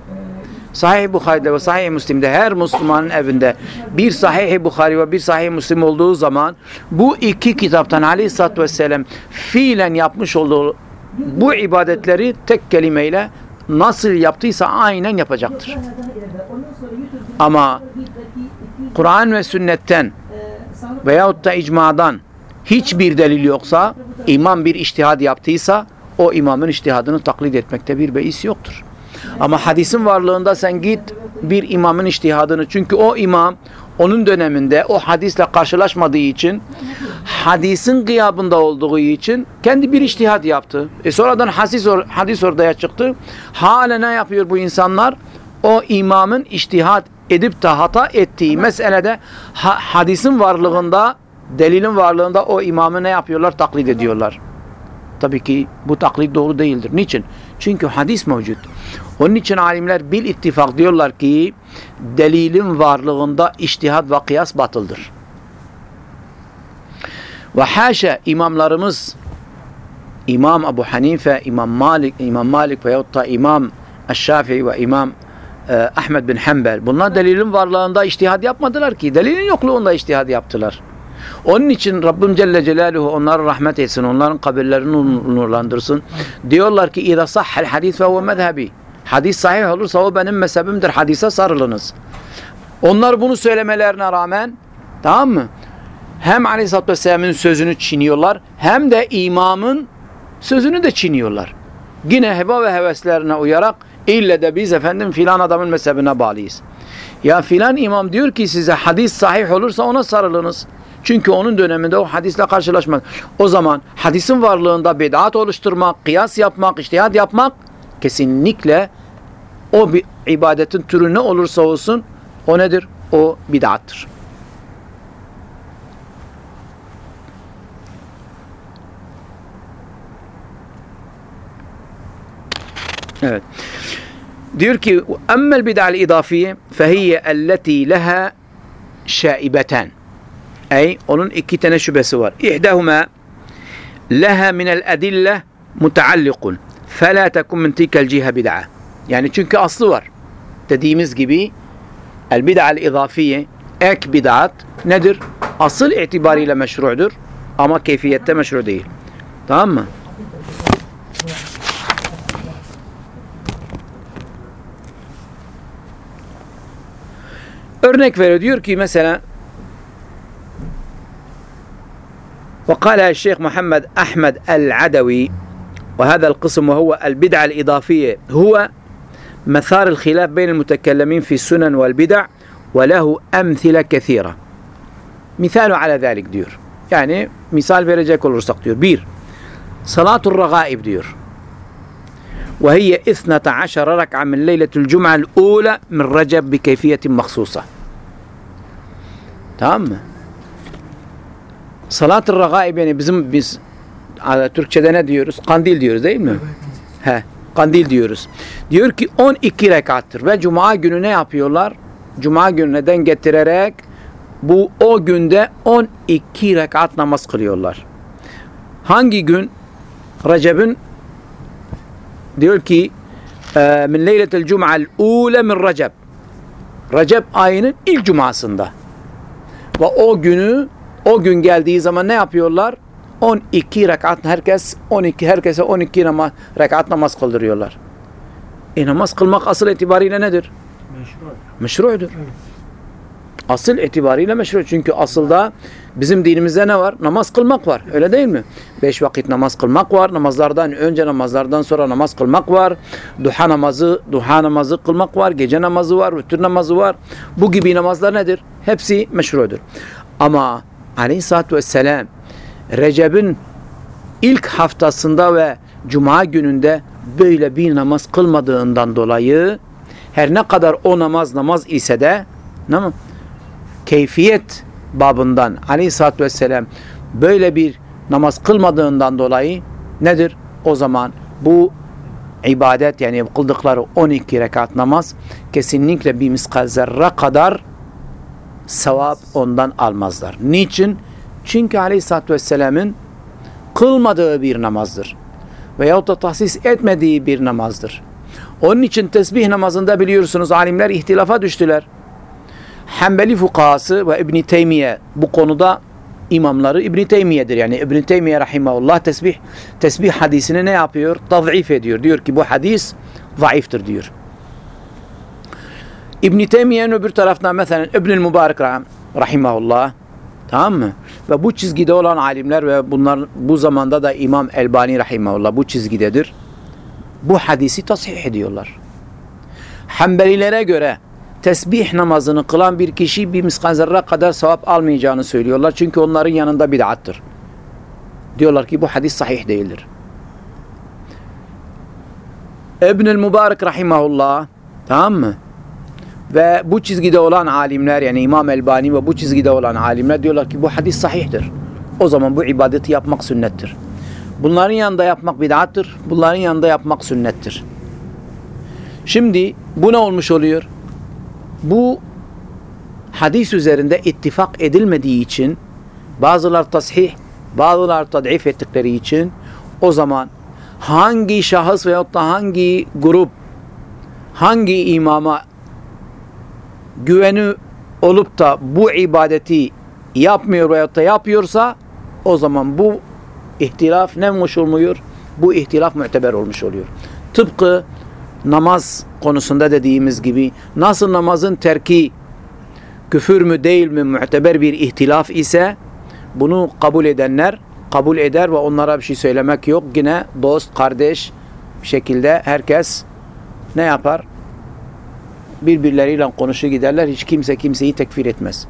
Sahih Bukhari'de ve Sahih Müslim'de her Müslümanın evinde bir Sahih Bukhari ve bir Sahih Müslim olduğu zaman bu iki kitaptan Aleyhisselatü Vesselam fiilen yapmış olduğu bu ibadetleri tek kelimeyle nasıl yaptıysa aynen yapacaktır. Ama Kur'an ve sünnetten veyahut da icmadan hiçbir delil yoksa imam bir iştihad yaptıysa o imamın iştihadını taklit etmekte bir beis yoktur. Ama hadisin varlığında sen git bir imamın iştihadını çünkü o imam onun döneminde o hadisle karşılaşmadığı için hadisin gıyabında olduğu için kendi bir iştihad yaptı. E sonradan hadis, or- hadis ortaya çıktı. Hala ne yapıyor bu insanlar? O imamın iştihad edip de hata ettiği meselede ha- hadisin varlığında, delilin varlığında o imamı ne yapıyorlar? Taklit ediyorlar. Tabii ki bu taklit doğru değildir. Niçin? Çünkü hadis mevcut. Onun için alimler bil ittifak diyorlar ki delilin varlığında iştihad ve kıyas batıldır. Ve haşa imamlarımız İmam Ebu Hanife, İmam Malik, İmam Malik veyahut da İmam Şafii ve İmam e, Ahmet bin Hanbel. Bunlar delilin varlığında iştihad yapmadılar ki. Delilin yokluğunda iştihad yaptılar. Onun için Rabbim Celle Celaluhu onlara rahmet etsin. Onların kabirlerini nurlandırsın. Diyorlar ki İza sahhel hadis ve huve mezhebi. Hadis sahih olursa o benim mezhebimdir. Hadise sarılınız. Onlar bunu söylemelerine rağmen tamam mı? Hem Aleyhisselatü Vesselam'ın sözünü çiğniyorlar hem de imamın sözünü de çiğniyorlar. Yine heva ve heveslerine uyarak ille de biz efendim filan adamın mezhebine bağlıyız. Ya filan imam diyor ki size hadis sahih olursa ona sarılınız. Çünkü onun döneminde o hadisle karşılaşmak. O zaman hadisin varlığında bid'at oluşturmak, kıyas yapmak, iştihad yapmak kesinlikle o bir ibadetin türü ne olursa olsun o nedir? O bid'attır. Evet. Diyor ki emmel bid'al idafiye fehiye elleti leha şaibeten. Ey onun iki tane şüphesi var. İhdahuma leha minel edille muteallikun. Fela tekun min tikel cihe bid'a. Yani çünkü aslı var. Dediğimiz gibi el bid'al idafiye ek bid'at nedir? Asıl itibariyle meşru'dur ama keyfiyette meşru değil. Tamam mı? Örnek veriyor diyor ki mesela وقال الشيخ محمد أحمد العدوي وهذا القسم وهو البدعة الإضافية هو مثار الخلاف بين المتكلمين في السنن والبدع وله أمثلة كثيرة مثال على ذلك diyor. Yani misal verecek olursak diyor. Bir, salatul ragaib diyor. وهي اثنة عشر ركعة من ليلة الجمعة الأولى من رجب بكيفية مخصوصة tamam mı? Salat-ı ragaib yani bizim biz a, Türkçe'de ne diyoruz? Kandil diyoruz değil mi? He, kandil diyoruz. Diyor ki 12 rekattır ve cuma günü ne yapıyorlar? Cuma gününden getirerek bu o günde 12 rekat namaz kılıyorlar. Hangi gün? Recep'in diyor ki e, min leyletel cum'al ule min Recep. Recep ayının ilk cumasında. Ve o günü o gün geldiği zaman ne yapıyorlar? 12 rekat herkes 12 herkese 12 namaz rekat namaz kıldırıyorlar. E namaz kılmak asıl itibariyle nedir? Meşru. Meşru'dur. Asıl itibariyle meşru. Çünkü asılda bizim dinimizde ne var? Namaz kılmak var. Öyle değil mi? Beş vakit namaz kılmak var. Namazlardan önce namazlardan sonra namaz kılmak var. Duha namazı, duha namazı kılmak var. Gece namazı var. Vütür namazı var. Bu gibi namazlar nedir? Hepsi meşrudur. Ama aleyhissalatü vesselam Recep'in ilk haftasında ve Cuma gününde böyle bir namaz kılmadığından dolayı her ne kadar o namaz namaz ise de mi? keyfiyet babından aleyhissalatü vesselam böyle bir namaz kılmadığından dolayı nedir? O zaman bu ibadet yani kıldıkları 12 rekat namaz kesinlikle bir miskal zerre kadar sevap ondan almazlar. Niçin? Çünkü aleyhissalatü vesselamın kılmadığı bir namazdır. Veyahut da tahsis etmediği bir namazdır. Onun için tesbih namazında biliyorsunuz alimler ihtilafa düştüler. Hanbeli fukahası ve İbn Teymiye bu konuda imamları İbn Teymiye'dir. Yani İbn Teymiye rahimahullah tesbih tesbih hadisini ne yapıyor? Tazif ediyor. Diyor ki bu hadis zayıftır diyor. İbn Teymiye'nin öbür tarafından mesela İbnül Mübarek rahimahullah tamam mı? Ve bu çizgide olan alimler ve bunlar bu zamanda da İmam Elbani rahimahullah bu çizgidedir. Bu hadisi tasih ediyorlar. Hanbelilere göre tesbih namazını kılan bir kişi bir miskal zerre kadar sevap almayacağını söylüyorlar. Çünkü onların yanında bid'attır. Diyorlar ki bu hadis sahih değildir. İbnül Mübarek rahimahullah tamam mı? Ve bu çizgide olan alimler yani İmam Elbani ve bu çizgide olan alimler diyorlar ki bu hadis sahihtir. O zaman bu ibadeti yapmak sünnettir. Bunların yanında yapmak bid'attır. Bunların yanında yapmak sünnettir. Şimdi bu ne olmuş oluyor? Bu hadis üzerinde ittifak edilmediği için bazılar tasih, bazılar tadif ettikleri için o zaman hangi şahıs veyahut da hangi grup hangi imama güveni olup da bu ibadeti yapmıyor veyahut da yapıyorsa o zaman bu ihtilaf ne olmuş olmuyor? Bu ihtilaf müteber olmuş oluyor. Tıpkı namaz konusunda dediğimiz gibi nasıl namazın terki küfür mü değil mi müteber bir ihtilaf ise bunu kabul edenler kabul eder ve onlara bir şey söylemek yok. Yine dost, kardeş şekilde herkes ne yapar? Birbirleriyle konuşu giderler. Hiç kimse kimseyi tekfir etmez.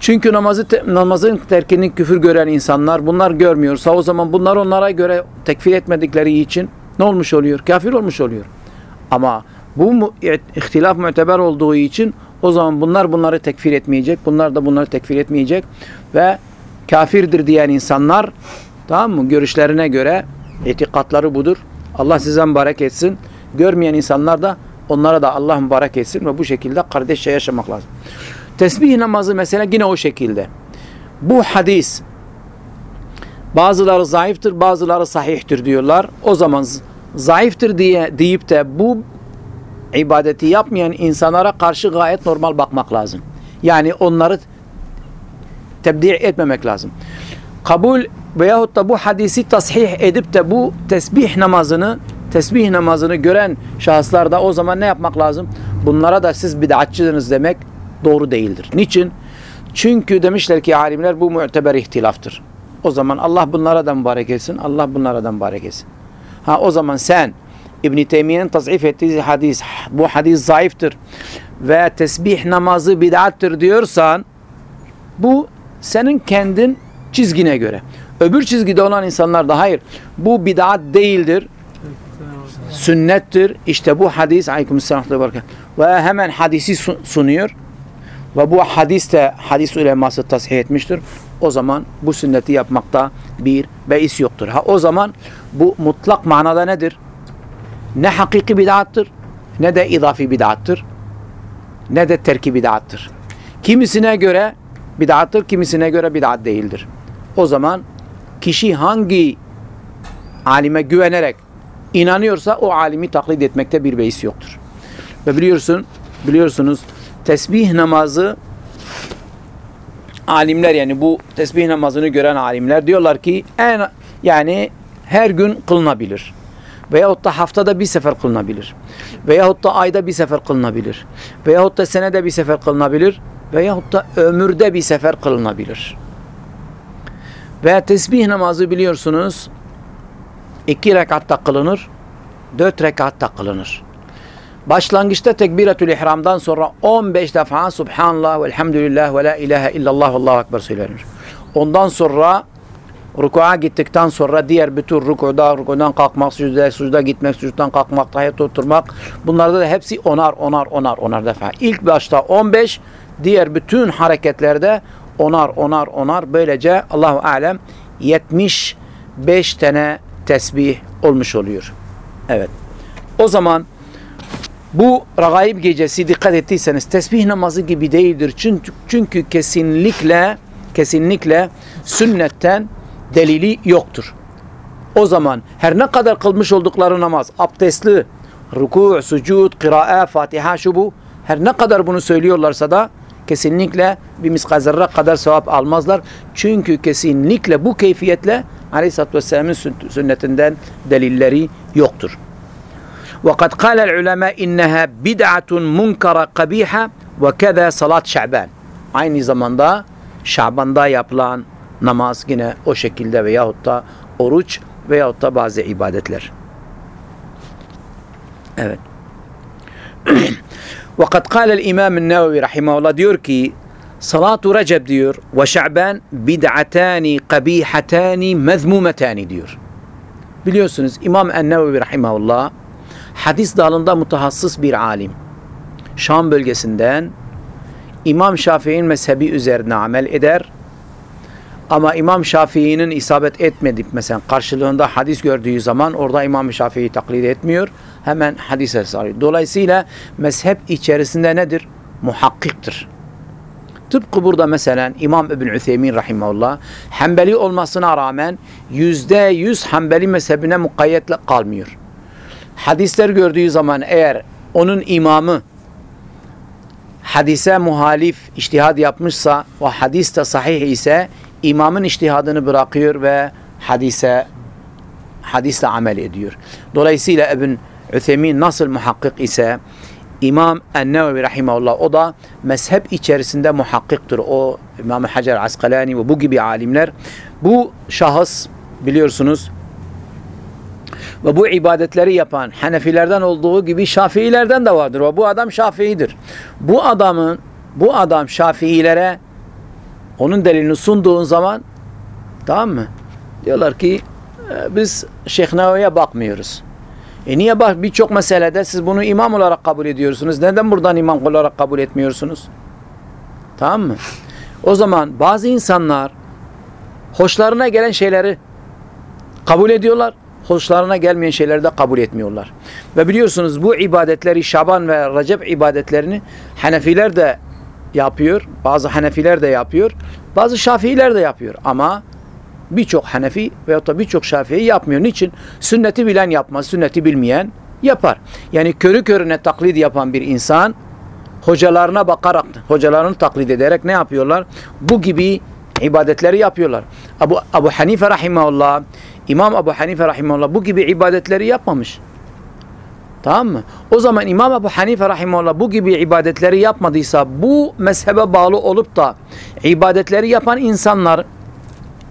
Çünkü namazı namazın terkini küfür gören insanlar bunlar görmüyorsa o zaman bunlar onlara göre tekfir etmedikleri için ne olmuş oluyor? Kafir olmuş oluyor. Ama bu mu, ihtilaf müteber olduğu için o zaman bunlar bunları tekfir etmeyecek. Bunlar da bunları tekfir etmeyecek. Ve kafirdir diyen insanlar tamam mı? Görüşlerine göre itikatları budur. Allah size mübarek etsin. Görmeyen insanlar da onlara da Allah mübarek etsin ve bu şekilde kardeşçe yaşamak lazım. Tesbih namazı mesela yine o şekilde. Bu hadis bazıları zayıftır, bazıları sahihtir diyorlar. O zaman zayıftır diye deyip de bu ibadeti yapmayan insanlara karşı gayet normal bakmak lazım. Yani onları tebdi etmemek lazım. Kabul veyahut da bu hadisi tasih edip de bu tesbih namazını tesbih namazını gören şahıslar da o zaman ne yapmak lazım? Bunlara da siz bid'atçısınız demek doğru değildir. Niçin? Çünkü demişler ki alimler bu müteber ihtilaftır. O zaman Allah bunlara da mübarek etsin. Allah bunlara da mübarek etsin. Ha o zaman sen İbn Teymiye'nin tasnif ettiği hadis bu hadis zayıftır ve tesbih namazı bid'attır diyorsan bu senin kendin çizgine göre. Öbür çizgide olan insanlar da hayır bu bid'at değildir. Sünnettir. İşte bu hadis aleykümselam ve hemen hadisi sunuyor. Ve bu hadis de hadis uleması tasih etmiştir. O zaman bu sünneti yapmakta bir beis yoktur. Ha o zaman bu mutlak manada nedir? Ne hakiki bid'attır ne de idafi bid'attır. Ne de terki bid'attır. Kimisine göre bid'attır, kimisine göre bid'at değildir. O zaman kişi hangi alime güvenerek inanıyorsa o alimi taklit etmekte bir beis yoktur. Ve biliyorsun, biliyorsunuz tesbih namazı alimler yani bu tesbih namazını gören alimler diyorlar ki en yani her gün kılınabilir. Veyahut da haftada bir sefer kılınabilir. Veyahut da ayda bir sefer kılınabilir. Veyahut da senede bir sefer kılınabilir. Veyahut da ömürde bir sefer kılınabilir. Ve tesbih namazı biliyorsunuz iki rekatta kılınır, dört rekatta kılınır. Başlangıçta tekbiratül ihramdan sonra 15 defa Subhanallah ve elhamdülillah ve la ilahe illallah allahu ekber söylenir. Ondan sonra rukuğa gittikten sonra diğer bütün rukuda, rukudan kalkmak, sucuda, sucuda gitmek, sucuddan kalkmak, tahiyyat oturmak bunlarda da hepsi onar, onar, onar, onar defa. İlk başta 15, diğer bütün hareketlerde onar, onar, onar. Böylece Allahu Alem 75 tane tesbih olmuş oluyor. Evet. O zaman bu ragaib gecesi dikkat ettiyseniz tesbih namazı gibi değildir. Çünkü, çünkü kesinlikle kesinlikle sünnetten delili yoktur. O zaman her ne kadar kılmış oldukları namaz, abdestli, ruku, sucud, kıraat, fatiha şu bu her ne kadar bunu söylüyorlarsa da kesinlikle bir miskazerre kadar sevap almazlar. Çünkü kesinlikle bu keyfiyetle Aleyhisselatü Vesselam'ın sünnetinden delilleri yoktur. وقد قال العلماء إنها بدعة منكرة قبيحة وكذا صلاة şaban. Aynı zamanda Şaban'da yapılan namaz yine o şekilde veyahut da oruç veyahut da bazı ibadetler. Evet. Vakat kâlel İmam Nevevi rahimahullah diyor ki Salatu Recep diyor ve Şa'ban bid'atani kabihatani mezmumetani diyor. Biliyorsunuz İmam En-Nevevi rahimahullah hadis dalında mutahassıs bir alim. Şam bölgesinden İmam Şafii'nin mezhebi üzerine amel eder. Ama İmam Şafii'nin isabet etmedip mesela karşılığında hadis gördüğü zaman orada İmam Şafii'yi taklit etmiyor. Hemen hadise sarıyor. Dolayısıyla mezhep içerisinde nedir? Muhakkiktir. Tıpkı burada mesela İmam İbn Ütheymin rahimahullah Hanbeli olmasına rağmen yüzde yüz Hanbeli mezhebine mukayyetle kalmıyor. Hadisler gördüğü zaman eğer onun imamı hadise muhalif iştihad yapmışsa ve hadis de sahih ise imamın iştihadını bırakıyor ve hadise hadisle amel ediyor. Dolayısıyla İbn Üthemin nasıl muhakkik ise İmam En-Nevevi rahimahullah o da mezhep içerisinde muhakkiktir. O İmam Hacer Askalani ve bu gibi alimler bu şahıs biliyorsunuz ve bu ibadetleri yapan Hanefilerden olduğu gibi Şafiilerden de vardır. Ve bu adam Şafiidir. Bu adamın bu adam Şafiilere onun delilini sunduğun zaman tamam mı? Diyorlar ki e, biz Şeyh Nevevi'ye bakmıyoruz. E niye bak birçok meselede siz bunu imam olarak kabul ediyorsunuz? Neden buradan imam olarak kabul etmiyorsunuz? Tamam mı? O zaman bazı insanlar hoşlarına gelen şeyleri kabul ediyorlar. Hoşlarına gelmeyen şeyleri de kabul etmiyorlar. Ve biliyorsunuz bu ibadetleri Şaban ve Recep ibadetlerini Hanefiler de yapıyor. Bazı Hanefiler de yapıyor. Bazı Şafiiler de yapıyor. Ama birçok Hanefi veyahut da birçok Şafii yapmıyor. Niçin? Sünneti bilen yapmaz, sünneti bilmeyen yapar. Yani körü körüne taklit yapan bir insan hocalarına bakarak, hocalarını taklit ederek ne yapıyorlar? Bu gibi ibadetleri yapıyorlar. Abu, Abu Hanife rahimahullah, İmam Abu Hanife rahimahullah bu gibi ibadetleri yapmamış. Tamam mı? O zaman İmam Ebu Hanife rahimahullah bu gibi ibadetleri yapmadıysa bu mezhebe bağlı olup da ibadetleri yapan insanlar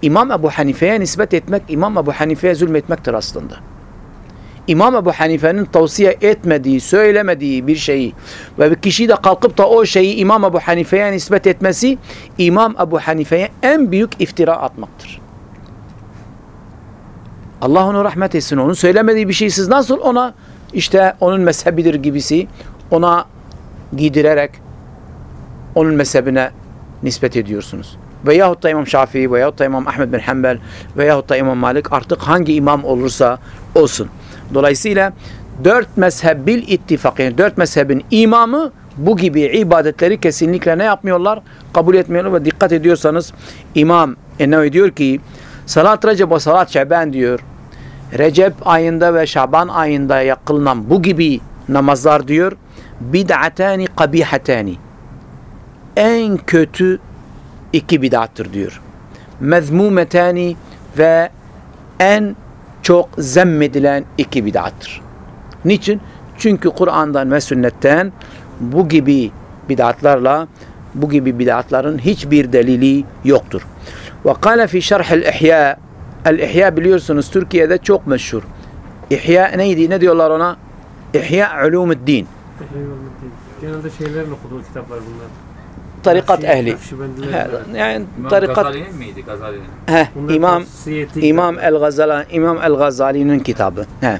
İmam Ebu Hanife'ye nispet etmek, İmam Ebu Hanife'ye zulmetmektir aslında. İmam Ebu Hanife'nin tavsiye etmediği, söylemediği bir şeyi ve bir kişi de kalkıp da o şeyi İmam Ebu Hanife'ye nispet etmesi İmam Ebu Hanife'ye en büyük iftira atmaktır. Allah onu rahmet etsin. Onun söylemediği bir şey siz nasıl ona işte onun mezhebidir gibisi ona giydirerek onun mezhebine nispet ediyorsunuz. Veyahut da İmam Şafii veyahut da İmam Ahmed bin Hanbel veyahut da İmam Malik artık hangi imam olursa olsun. Dolayısıyla dört mezheb bil ittifak yani dört mezhebin imamı bu gibi ibadetleri kesinlikle ne yapmıyorlar? Kabul etmiyorlar ve dikkat ediyorsanız İmam Ennevi diyor ki Salat Recep ve Salat Şaban diyor. Recep ayında ve Şaban ayında yakılınan bu gibi namazlar diyor bid'atani kabihatani en kötü iki bid'attır diyor. Mezmumetani ve en çok zemmedilen iki bid'attır. Niçin? Çünkü Kur'an'dan ve sünnetten bu gibi bid'atlarla bu gibi bid'atların hiçbir delili yoktur. Ve kâle fi şerhil ihya El-İhya biliyorsunuz Türkiye'de çok meşhur. İhya neydi? Ne diyorlar ona? İhya ulumuddin. Genelde şeylerin okuduğu kitaplar bunlar. Tarikat ehli. Nakşibendilerin, Ha, evet. Yani İmam tarikat Gazali'nin miydi Gazali'nin? Bunlar İmam İmam. El Gazali İmam El Gazali'nin kitabı. He.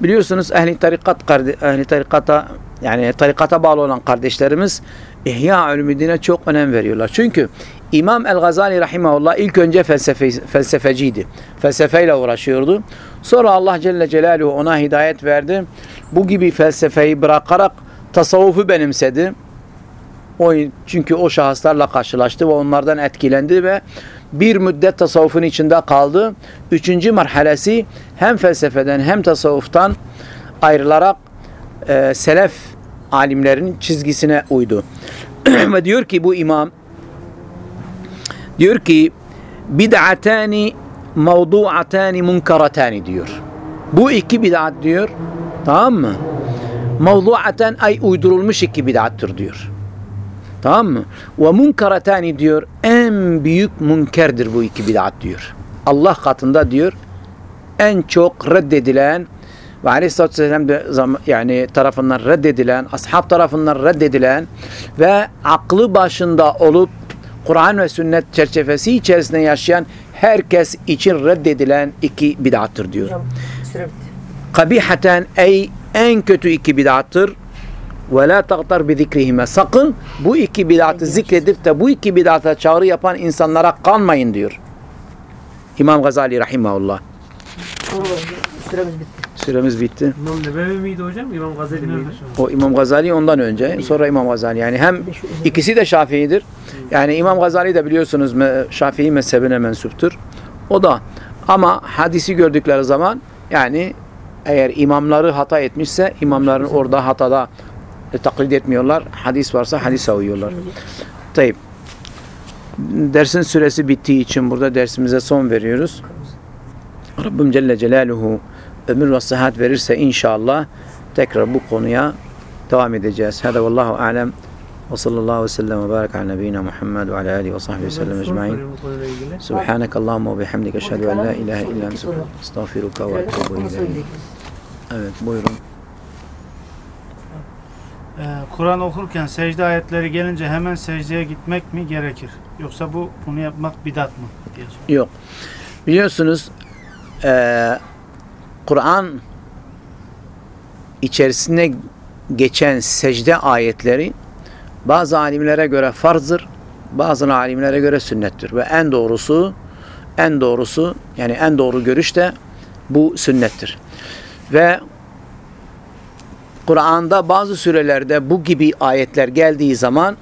Biliyorsunuz ehli tarikat ehli tarikata yani tarikata bağlı olan kardeşlerimiz İhya Ulumuddin'e çok önem veriyorlar. Çünkü İmam El Gazali rahimahullah ilk önce felsefe, felsefeciydi. Felsefeyle uğraşıyordu. Sonra Allah Celle Celaluhu ona hidayet verdi. Bu gibi felsefeyi bırakarak tasavvufu benimsedi. O, çünkü o şahıslarla karşılaştı ve onlardan etkilendi ve bir müddet tasavvufun içinde kaldı. Üçüncü merhalesi hem felsefeden hem tasavvuftan ayrılarak e, selef alimlerin çizgisine uydu. ve diyor ki bu imam diyor ki bid'atani mevdu'atani munkaratani diyor. Bu iki bid'at diyor. Tamam mı? Mevdu'aten ay uydurulmuş iki bid'attır diyor. Tamam mı? Ve munkaratani diyor en büyük münkerdir bu iki bid'at diyor. Allah katında diyor en çok reddedilen ve Aleyhisselatü Vesselam de yani tarafından reddedilen, ashab tarafından reddedilen ve aklı başında olup Kur'an ve sünnet çerçevesi içerisinde yaşayan herkes için reddedilen iki bid'attır diyor. Kabihaten ey en kötü iki bid'attır. Ve la tagtar bi zikrihime. Sakın bu iki bid'atı zikredip de bu iki bid'ata çağrı yapan insanlara kanmayın diyor. İmam Gazali rahimahullah. Süremiz bitti. Süremiz bitti. İmam Nebevi miydi hocam? İmam Gazali miydi? O İmam Gazali ondan önce, sonra İmam Gazali. Yani hem ikisi de Şafii'dir. Yani İmam Gazali de biliyorsunuz me- Şafii mezhebine mensuptur. O da ama hadisi gördükleri zaman yani eğer imamları hata etmişse imamların orada hatada e, taklit etmiyorlar. Hadis varsa hadise uyuyorlar. Tayyip. Dersin süresi bittiği için burada dersimize son veriyoruz. Rabbim Celle Celaluhu ömür ve sıhhat verirse inşallah tekrar bu konuya devam edeceğiz. Hada vallahu alem ve sallallahu ve sellem ve barik ala nebiyyina Muhammed ve ala alihi ve sahbihi ve sellem ecmaîn. Subhaneke Allahumma ve bihamdike eşhedü en la ilahe illa ente Soru. estağfiruka ve etûbü ileyk. Evet buyurun. Ee, Kur'an okurken secde ayetleri gelince hemen secdeye gitmek mi gerekir? Yoksa bu bunu yapmak bidat mı? diye. Yok. Biliyorsunuz eee, Kur'an içerisinde geçen secde ayetleri bazı alimlere göre farzdır, bazı alimlere göre sünnettir ve en doğrusu en doğrusu yani en doğru görüş de bu sünnettir. Ve Kur'an'da bazı sürelerde bu gibi ayetler geldiği zaman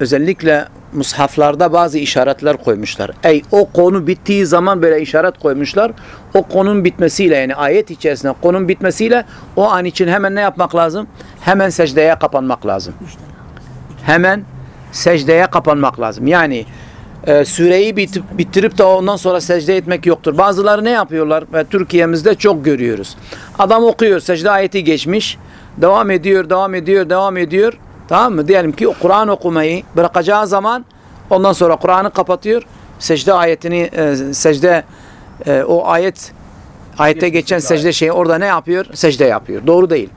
özellikle mushaflarda bazı işaretler koymuşlar. Ey o konu bittiği zaman böyle işaret koymuşlar. O konunun bitmesiyle yani ayet içerisinde konunun bitmesiyle o an için hemen ne yapmak lazım? Hemen secdeye kapanmak lazım. Hemen secdeye kapanmak lazım. Yani e, süreyi bitip, bitirip de ondan sonra secde etmek yoktur. Bazıları ne yapıyorlar? Ve Türkiye'mizde çok görüyoruz. Adam okuyor, secde ayeti geçmiş. Devam ediyor, devam ediyor, devam ediyor. Tamam mı? Diyelim ki Kur'an okumayı bırakacağı zaman ondan sonra Kur'an'ı kapatıyor. Secde ayetini, e, secde e, o ayet ayette geçen secde şeyi orada ne yapıyor? Secde yapıyor. Doğru değil.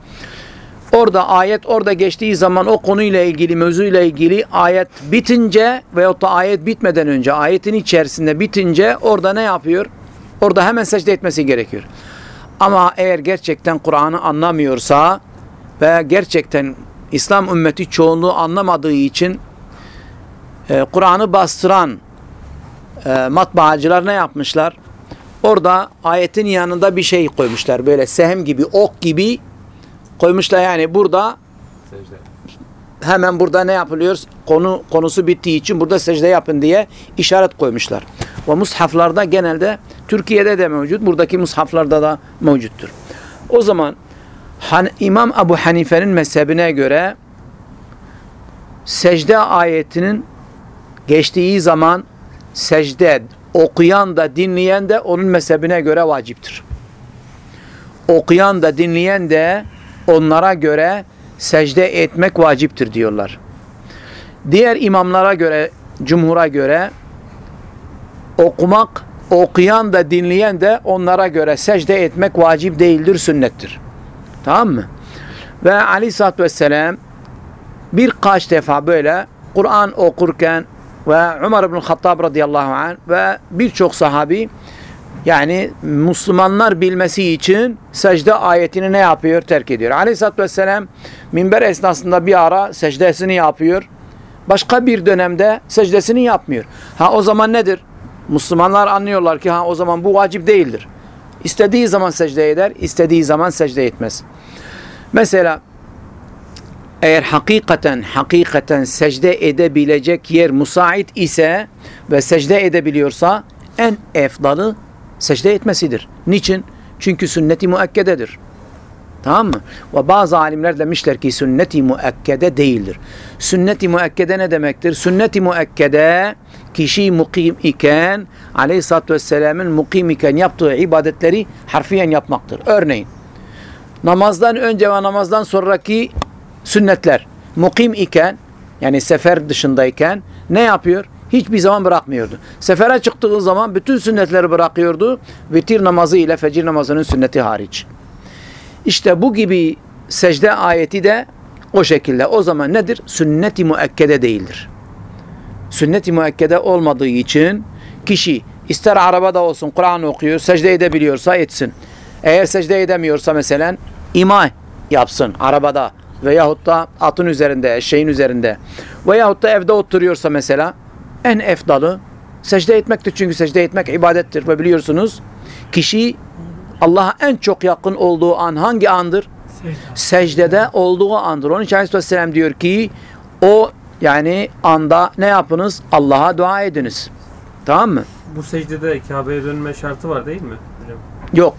Orada ayet orada geçtiği zaman o konuyla ilgili, mevzuyla ilgili ayet bitince veyahut da ayet bitmeden önce, ayetin içerisinde bitince orada ne yapıyor? Orada hemen secde etmesi gerekiyor. Ama eğer gerçekten Kur'an'ı anlamıyorsa ve gerçekten İslam ümmeti çoğunluğu anlamadığı için e, Kur'an'ı bastıran e, matbaacılar ne yapmışlar? Orada ayetin yanında bir şey koymuşlar. Böyle sehem gibi, ok gibi koymuşlar yani burada hemen burada ne yapılıyor? Konu konusu bittiği için burada secde yapın diye işaret koymuşlar. Ve mushaflarda genelde Türkiye'de de mevcut, buradaki mushaflarda da mevcuttur. O zaman Han, İmam Ebu Hanife'nin mezhebine göre secde ayetinin geçtiği zaman secde okuyan da dinleyen de onun mezhebine göre vaciptir. Okuyan da dinleyen de onlara göre secde etmek vaciptir diyorlar. Diğer imamlara göre, cumhura göre okumak, okuyan da dinleyen de onlara göre secde etmek vacip değildir, sünnettir. Tamam mı? Ve aleyhissalatü vesselam birkaç defa böyle Kur'an okurken ve Umar ibn Hattab radıyallahu anh ve birçok sahabi yani Müslümanlar bilmesi için secde ayetini ne yapıyor? Terk ediyor. Aleyhisselatü Vesselam minber esnasında bir ara secdesini yapıyor. Başka bir dönemde secdesini yapmıyor. Ha o zaman nedir? Müslümanlar anlıyorlar ki ha o zaman bu vacip değildir. İstediği zaman secde eder, istediği zaman secde etmez. Mesela eğer hakikaten hakikaten secde edebilecek yer musait ise ve secde edebiliyorsa en efdalı secde etmesidir. Niçin? Çünkü sünneti müekkededir. Tamam mı? Ve bazı alimler demişler ki sünneti müekkede değildir. Sünneti müekkede ne demektir? Sünneti müekkede kişi mukim iken aleyhissalatü vesselamın mukim iken yaptığı ibadetleri harfiyen yapmaktır. Örneğin namazdan önce ve namazdan sonraki sünnetler mukim iken yani sefer dışındayken ne yapıyor? Hiçbir zaman bırakmıyordu. Sefere çıktığı zaman bütün sünnetleri bırakıyordu. Vitir namazı ile fecir namazının sünneti hariç. İşte bu gibi secde ayeti de o şekilde. O zaman nedir? Sünnet-i müekkede değildir. Sünnet-i müekkede olmadığı için kişi ister arabada olsun Kur'an okuyor, secde edebiliyorsa etsin. Eğer secde edemiyorsa mesela ima yapsın arabada veyahut da atın üzerinde, eşeğin üzerinde veyahut da evde oturuyorsa mesela en efdalı secde etmektir. Çünkü secde etmek ibadettir ve biliyorsunuz kişi Allah'a en çok yakın olduğu an hangi andır? Secdede olduğu andır. Onun için Aleyhisselam diyor ki o yani anda ne yapınız? Allah'a dua ediniz. Tamam mı? Bu secdede Kabe'ye dönme şartı var değil mi hocam? Yok.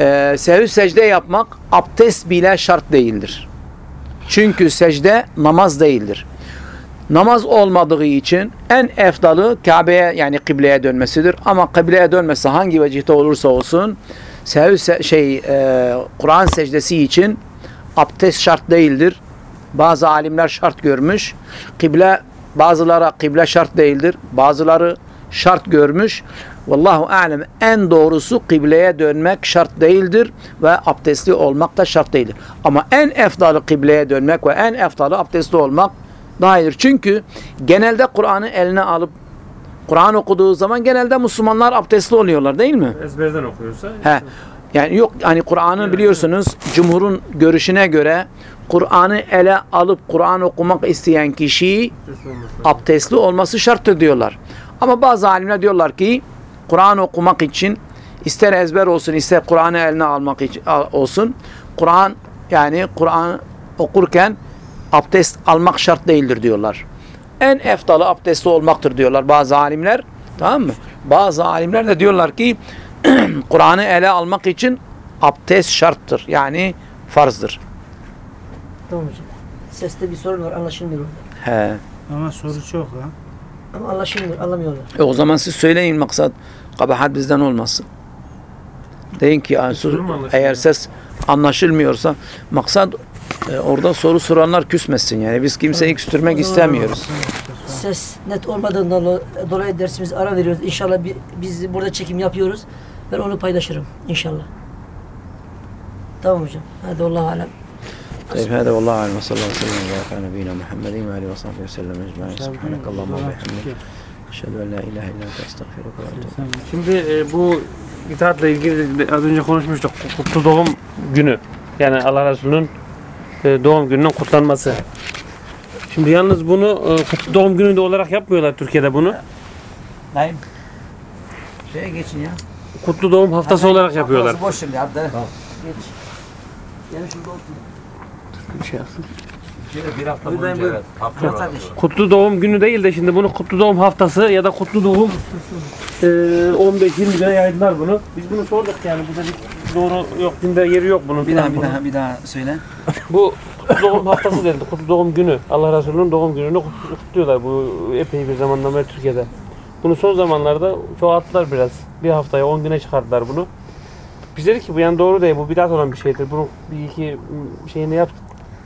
Ee, sehü secde yapmak abdest bile şart değildir. Çünkü secde namaz değildir. Namaz olmadığı için en efdalı Kabe'ye yani kıbleye dönmesidir. Ama kıbleye dönmesi hangi vecihte olursa olsun sehü se- şey e, Kur'an secdesi için abdest şart değildir. Bazı alimler şart görmüş. Kıble bazılara kıble şart değildir. Bazıları şart görmüş. Vallahu alem en doğrusu kıbleye dönmek şart değildir ve abdestli olmak da şart değildir. Ama en efdalı kıbleye dönmek ve en efdalı abdestli olmak daha iyidir. Çünkü genelde Kur'an'ı eline alıp Kur'an okuduğu zaman genelde Müslümanlar abdestli oluyorlar değil mi? Ezberden okuyorsa. He. Yani yok hani Kur'an'ı biliyorsunuz cumhurun görüşüne göre Kur'an'ı ele alıp Kur'an okumak isteyen kişi abdestli olması şarttır diyorlar. Ama bazı alimler diyorlar ki Kur'an okumak için ister ezber olsun ister Kur'an'ı eline almak için olsun Kur'an yani Kur'an okurken abdest almak şart değildir diyorlar. En eftalı abdestli olmaktır diyorlar bazı alimler. Tamam mı? Bazı alimler de diyorlar ki Kur'an'ı ele almak için abdest şarttır. Yani farzdır. Tamam hocam. Seste bir sorun var anlaşılmıyor. orada. He. Ama soru çok ha. Ama anlaşılmıyor anlamıyorlar. E o zaman siz söyleyin maksat kabahat bizden olmasın. Deyin ki yani eğer ses anlaşılmıyorsa maksat e, orada soru soranlar küsmesin yani biz kimseyi küstürmek istemiyoruz. Ses net olmadığından do- dolayı dersimizi ara veriyoruz. İnşallah bi- biz burada çekim yapıyoruz. Ben onu paylaşırım inşallah. Tamam hocam. Hadi Allah'a alem. طيب هذا والله اعلم وصلى الله وسلم وبارك على نبينا محمد واله وصحبه وسلم اجمعين سبحانك اللهم وبحمدك اشهد ان لا اله الا انت استغفرك واتوب إليك. Şimdi e, bu itaatla ilgili az önce konuşmuştuk. Kutlu doğum günü. Yani Allah Resulü'nün e, doğum gününün kutlanması. Şimdi yalnız bunu e, doğum günü de olarak yapmıyorlar Türkiye'de bunu. Naim. Şeye geçin ya. Kutlu doğum haftası olarak yapıyorlar. Boş şimdi Abdülhamid. Geç. Yani şurada otur. Bir şey yapsın. Bir hafta boyunca evet. Kardeş. Kutlu doğum günü değil de şimdi bunu kutlu doğum haftası ya da kutlu doğum e, 15-20 güne yaydılar bunu. Biz bunu sorduk yani burada bir doğru yok dinde yeri yok bunun. Bir daha bir daha bir daha söyle. Bu kutlu doğum haftası denildi. Kutlu doğum günü. Allah Resulü'nün doğum gününü kut- kutluyorlar bu epey bir zamandan beri Türkiye'de. Bunu son zamanlarda çoğalttılar biraz. Bir haftaya 10 güne çıkardılar bunu. Biz dedik ki bu yani doğru değil. Bu bidat olan bir şeydir. Bunun bir iki şeyini yaptık.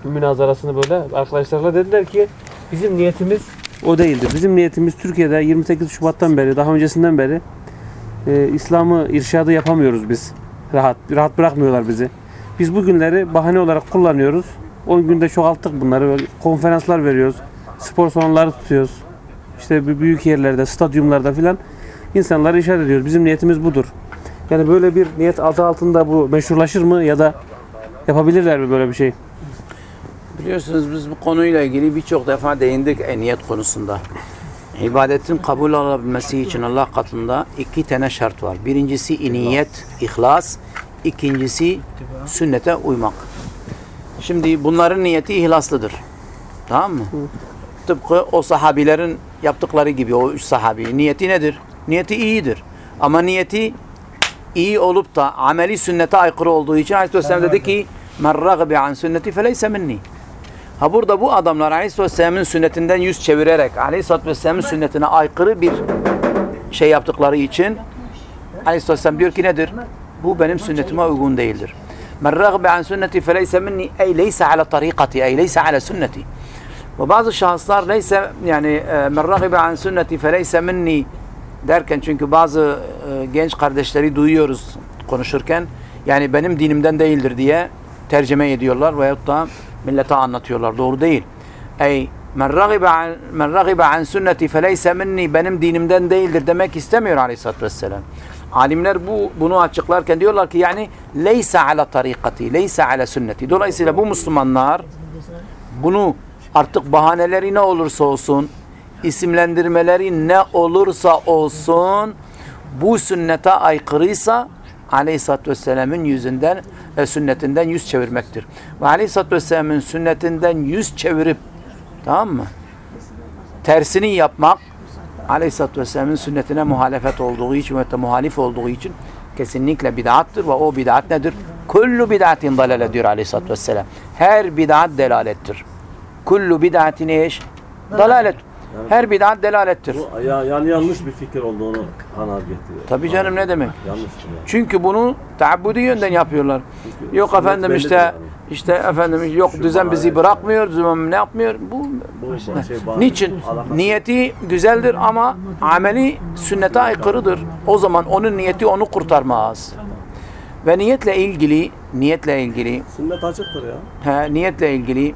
Münazarasını böyle arkadaşlarla dediler ki bizim niyetimiz o değildir. Bizim niyetimiz Türkiye'de 28 Şubat'tan beri daha öncesinden beri e, İslam'ı irşadı yapamıyoruz biz. Rahat rahat bırakmıyorlar bizi. Biz bu günleri bahane olarak kullanıyoruz. 10 günde çoğalttık bunları. Böyle konferanslar veriyoruz. Spor salonları tutuyoruz. İşte büyük yerlerde, stadyumlarda filan insanları işaret ediyoruz. Bizim niyetimiz budur. Yani böyle bir niyet adı altında bu meşrulaşır mı ya da yapabilirler mi böyle bir şey? Biliyorsunuz biz bu konuyla ilgili birçok defa değindik e, niyet konusunda. İbadetin kabul olabilmesi için Allah katında iki tane şart var. Birincisi niyet, ihlas. İkincisi sünnete uymak. Şimdi bunların niyeti ihlaslıdır. Tamam mı? Tıpkı o sahabilerin yaptıkları gibi o üç sahabi. Niyeti nedir? Niyeti iyidir. Ama niyeti iyi olup da ameli sünnete aykırı olduğu için Aleyhisselam dedi ki men ragbe an sünneti feleyse minni. Ha burada bu adamlar Aleyhisselam'ın sünnetinden yüz çevirerek Aleyhisselam'ın sünnetine aykırı bir şey yaptıkları için Aleyhisselam diyor ki nedir? Bu benim sünnetime uygun değildir. Men ragbe an sünneti feleyse minni ey leyse ala tarikati ey leyse ala sünneti. Ve bazı şahıslar leyse yani e, men ragibe an sünneti feleyse minni derken çünkü bazı e, genç kardeşleri duyuyoruz konuşurken Yani benim dinimden değildir diye tercüme ediyorlar veyahut da millete anlatıyorlar. Doğru değil. Ey men ragibe an, men ragibe an sünneti feleyse minni benim dinimden değildir demek istemiyor aleyhissalatü vesselam. Alimler bu bunu açıklarken diyorlar ki yani leysa ala tarikati, leysa ala sünneti. Dolayısıyla bu Müslümanlar bunu artık bahaneleri ne olursa olsun, isimlendirmeleri ne olursa olsun bu sünnete aykırıysa Aleyhisselatü Vesselam'ın yüzünden ve sünnetinden yüz çevirmektir. Ve Aleyhisselatü Vesselam'ın sünnetinden yüz çevirip tamam mı? Tersini yapmak Aleyhisselatü Vesselam'ın sünnetine muhalefet olduğu için ve muhalif olduğu için kesinlikle bid'attır ve o bid'at nedir? Kullu bid'atin dalale diyor Aleyhisselatü Vesselam. Her bid'at delalettir. Kullu bid'atin eş? Dalalet. Her bid'at delalettir. Bu ya, yani yanlış bir fikir olduğunu kanaat getiriyor. Tabii canım ne demek? Yanlıştır yani. Çünkü bunu taabbudi yönden yapıyorlar. Çünkü Yok efendim işte yani. işte efendim yok Şu düzen bizi bahane- bırakmıyor, düzen ne yapmıyor? Bu Bu şey bahane- niçin? alakası- Niyeti güzeldir ama ameli sünnete aykırıdır. O zaman onun niyeti onu kurtarmaz. Ve niyetle ilgili niyetle ilgili Sünnet açıktır ya. he, niyetle ilgili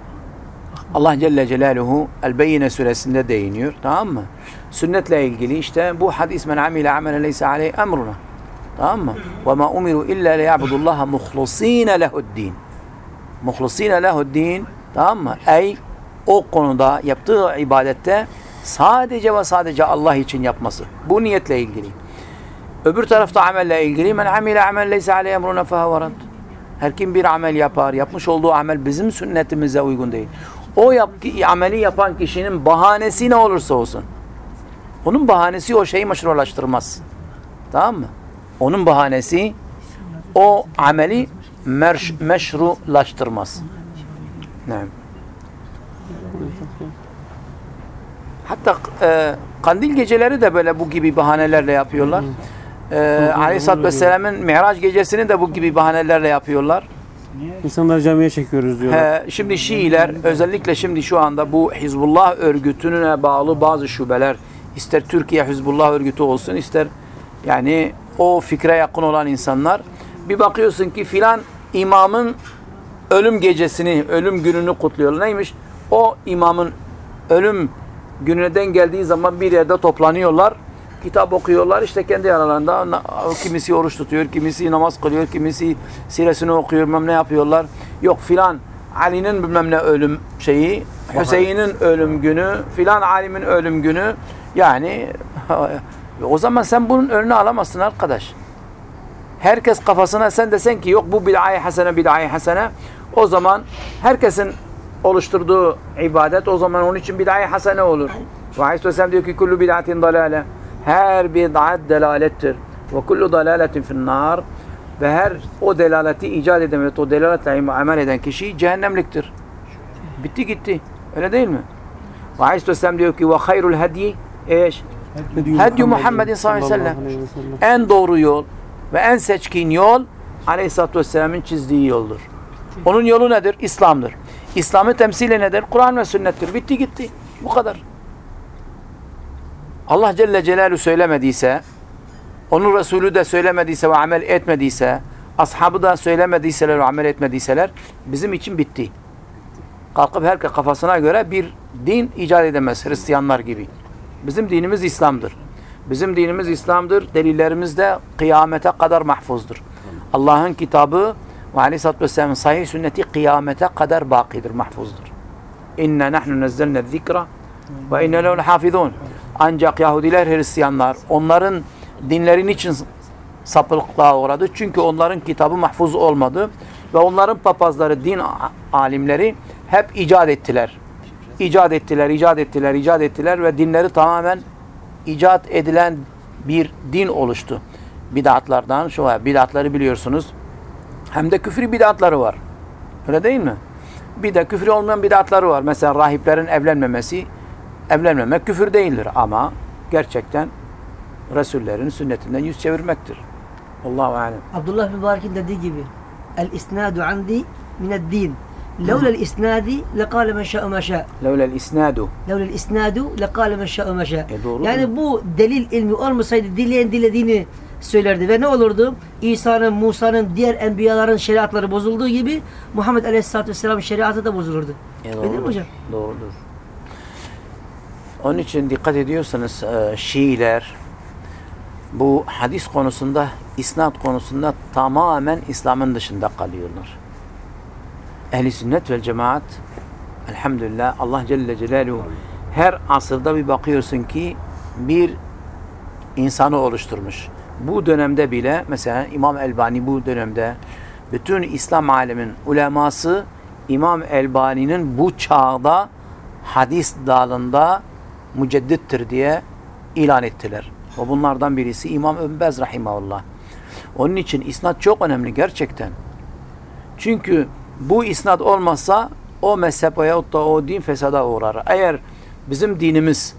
Allah Celle Celaluhu El-Beyyine suresinde değiniyor. Tamam mı? Sünnetle ilgili işte bu hadis men amile amelen leysa aleyhi emruna. Tamam mı? Ve ma umiru illa liya'budullaha muhlisine lehu'd-din. Muhlisine lehu'd-din. Tamam mı? Ey o konuda yaptığı ibadette sadece ve sadece Allah için yapması. Bu niyetle ilgili. Öbür tarafta amelle ilgili men amile amel leysa aleyhi emruna fehuve rad. Her kim bir amel yapar, yapmış olduğu amel bizim sünnetimize uygun değil. O yap, ameli yapan kişinin bahanesi ne olursa olsun. Onun bahanesi o şeyi meşrulaştırmaz. Tamam mı? Onun bahanesi o ameli merş, meşrulaştırmaz. Ne? Hatta e, kandil geceleri de böyle bu gibi bahanelerle yapıyorlar. E, Aleyhisselatü Vesselam'ın Miraç gecesini de bu gibi bahanelerle yapıyorlar. İnsanları camiye çekiyoruz diyorlar. He, şimdi Şiiler özellikle şimdi şu anda bu Hizbullah örgütüne bağlı bazı şubeler ister Türkiye Hizbullah örgütü olsun ister yani o fikre yakın olan insanlar bir bakıyorsun ki filan imamın ölüm gecesini, ölüm gününü kutluyorlar. Neymiş? O imamın ölüm gününe geldiği zaman bir yerde toplanıyorlar. Kitap okuyorlar. işte kendi aralarında kimisi oruç tutuyor, kimisi namaz kılıyor, kimisi siresini okuyor, bilmem ne yapıyorlar. Yok filan Ali'nin bilmem ne ölüm şeyi, Hüseyin'in ölüm günü, filan alimin ölüm günü. Yani o zaman sen bunun önünü alamazsın arkadaş. Herkes kafasına sen desen ki yok bu bid'ai hasene bid'ai hasene o zaman herkesin oluşturduğu ibadet o zaman onun için bid'ai hasene olur. Ve Aleyhisselam diyor ki kullu bid'atin dalale. Her bid'at delalettir. Ve kullu dalaletin finnar. Ve her o delaleti icat eden ve o delaletle amel eden kişi cehennemliktir. Bitti gitti. Öyle değil mi? Ve Aleyhisselam diyor ki ve hayrul hediye eş? Hedyu Muhammedin sallallahu aleyhi ve sellem. En doğru yol ve en seçkin yol Aleyhisselatü Vesselam'ın çizdiği yoldur. Onun yolu nedir? İslam'dır. İslam'ı temsili nedir? Kur'an ve sünnettir. Bitti gitti. Bu kadar. Allah Celle Celaluhu söylemediyse, onun Resulü de söylemediyse ve amel etmediyse, ashabı da söylemediyseler ve amel etmediyseler bizim için bitti. Kalkıp herkes kafasına göre bir din icat edemez Hristiyanlar gibi. Bizim dinimiz İslam'dır. Bizim dinimiz İslam'dır. Delillerimiz de kıyamete kadar mahfuzdur. Allah'ın kitabı ve Aleyhisselatü Vesselam'ın sahih sünneti kıyamete kadar bakidir, mahfuzdur. İnne nahnu nezzelne zikra ve inne lehu hafizun. Ancak Yahudiler, Hristiyanlar onların dinlerin için sapıklığa uğradı. Çünkü onların kitabı mahfuz olmadı. Ve onların papazları, din alimleri hep icat ettiler. İcat ettiler, icat ettiler, icat ettiler ve dinleri tamamen icat edilen bir din oluştu. Bidatlardan şu var. Bidatları biliyorsunuz. Hem de küfrü bidatları var. Öyle değil mi? Bir de küfrü olmayan bidatları var. Mesela rahiplerin evlenmemesi, evlenmemek küfür değildir ama gerçekten Resullerin sünnetinden yüz çevirmektir. Allahu alem. Abdullah Mübarek'in dediği gibi El isnadu andi mined din. Lekale men şa'u ma şa. Levlel isnadu. Levlel isnadu lekale men şa'u ma şa. E doğru Yani bu delil ilmi olmasaydı dileyen dilediğini söylerdi ve ne olurdu? İsa'nın, Musa'nın, diğer enbiyaların şeriatları bozulduğu gibi Muhammed Aleyhisselatü Vesselam'ın şeriatı da bozulurdu. E, Öyle değil mi doğrudur. hocam? Doğrudur. Onun için dikkat ediyorsanız e, Şiiler bu hadis konusunda, isnat konusunda tamamen İslam'ın dışında kalıyorlar. Ehli sünnet vel cemaat elhamdülillah Allah Celle Celaluhu her asırda bir bakıyorsun ki bir insanı oluşturmuş. Bu dönemde bile mesela İmam Elbani bu dönemde bütün İslam alemin uleması İmam Elbani'nin bu çağda hadis dalında müceddittir diye ilan ettiler. O bunlardan birisi İmam Ömbez Rahimahullah. Onun için isnat çok önemli gerçekten. Çünkü bu isnat olmazsa o mezhep veyahut da o din fesada uğrar. Eğer bizim dinimiz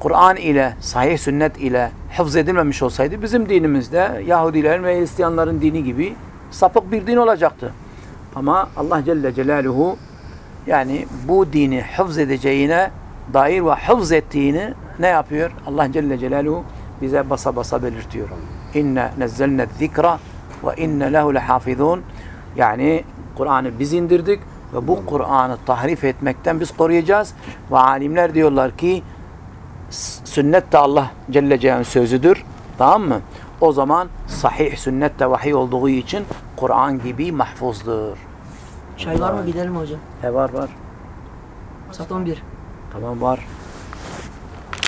Kur'an ile, sahih sünnet ile hafız edilmemiş olsaydı bizim dinimizde Yahudilerin ve Hristiyanların dini gibi sapık bir din olacaktı. Ama Allah Celle Celaluhu yani bu dini hafız edeceğine dair ve hafız ettiğini ne yapıyor? Allah Celle Celaluhu bize basa basa belirtiyor. İnne nezzelne zikra ve inne lehu lehafizun. Yani Kur'an'ı biz indirdik ve bu Kur'an'ı tahrif etmekten biz koruyacağız. Ve alimler diyorlar ki sünnet de Allah Celle Celaluhu'nun sözüdür. Tamam mı? O zaman sahih sünnet de vahiy olduğu için Kur'an gibi mahfuzdur. Çay var mı? Gidelim hocam? E var var. Saat 11. Tamam var.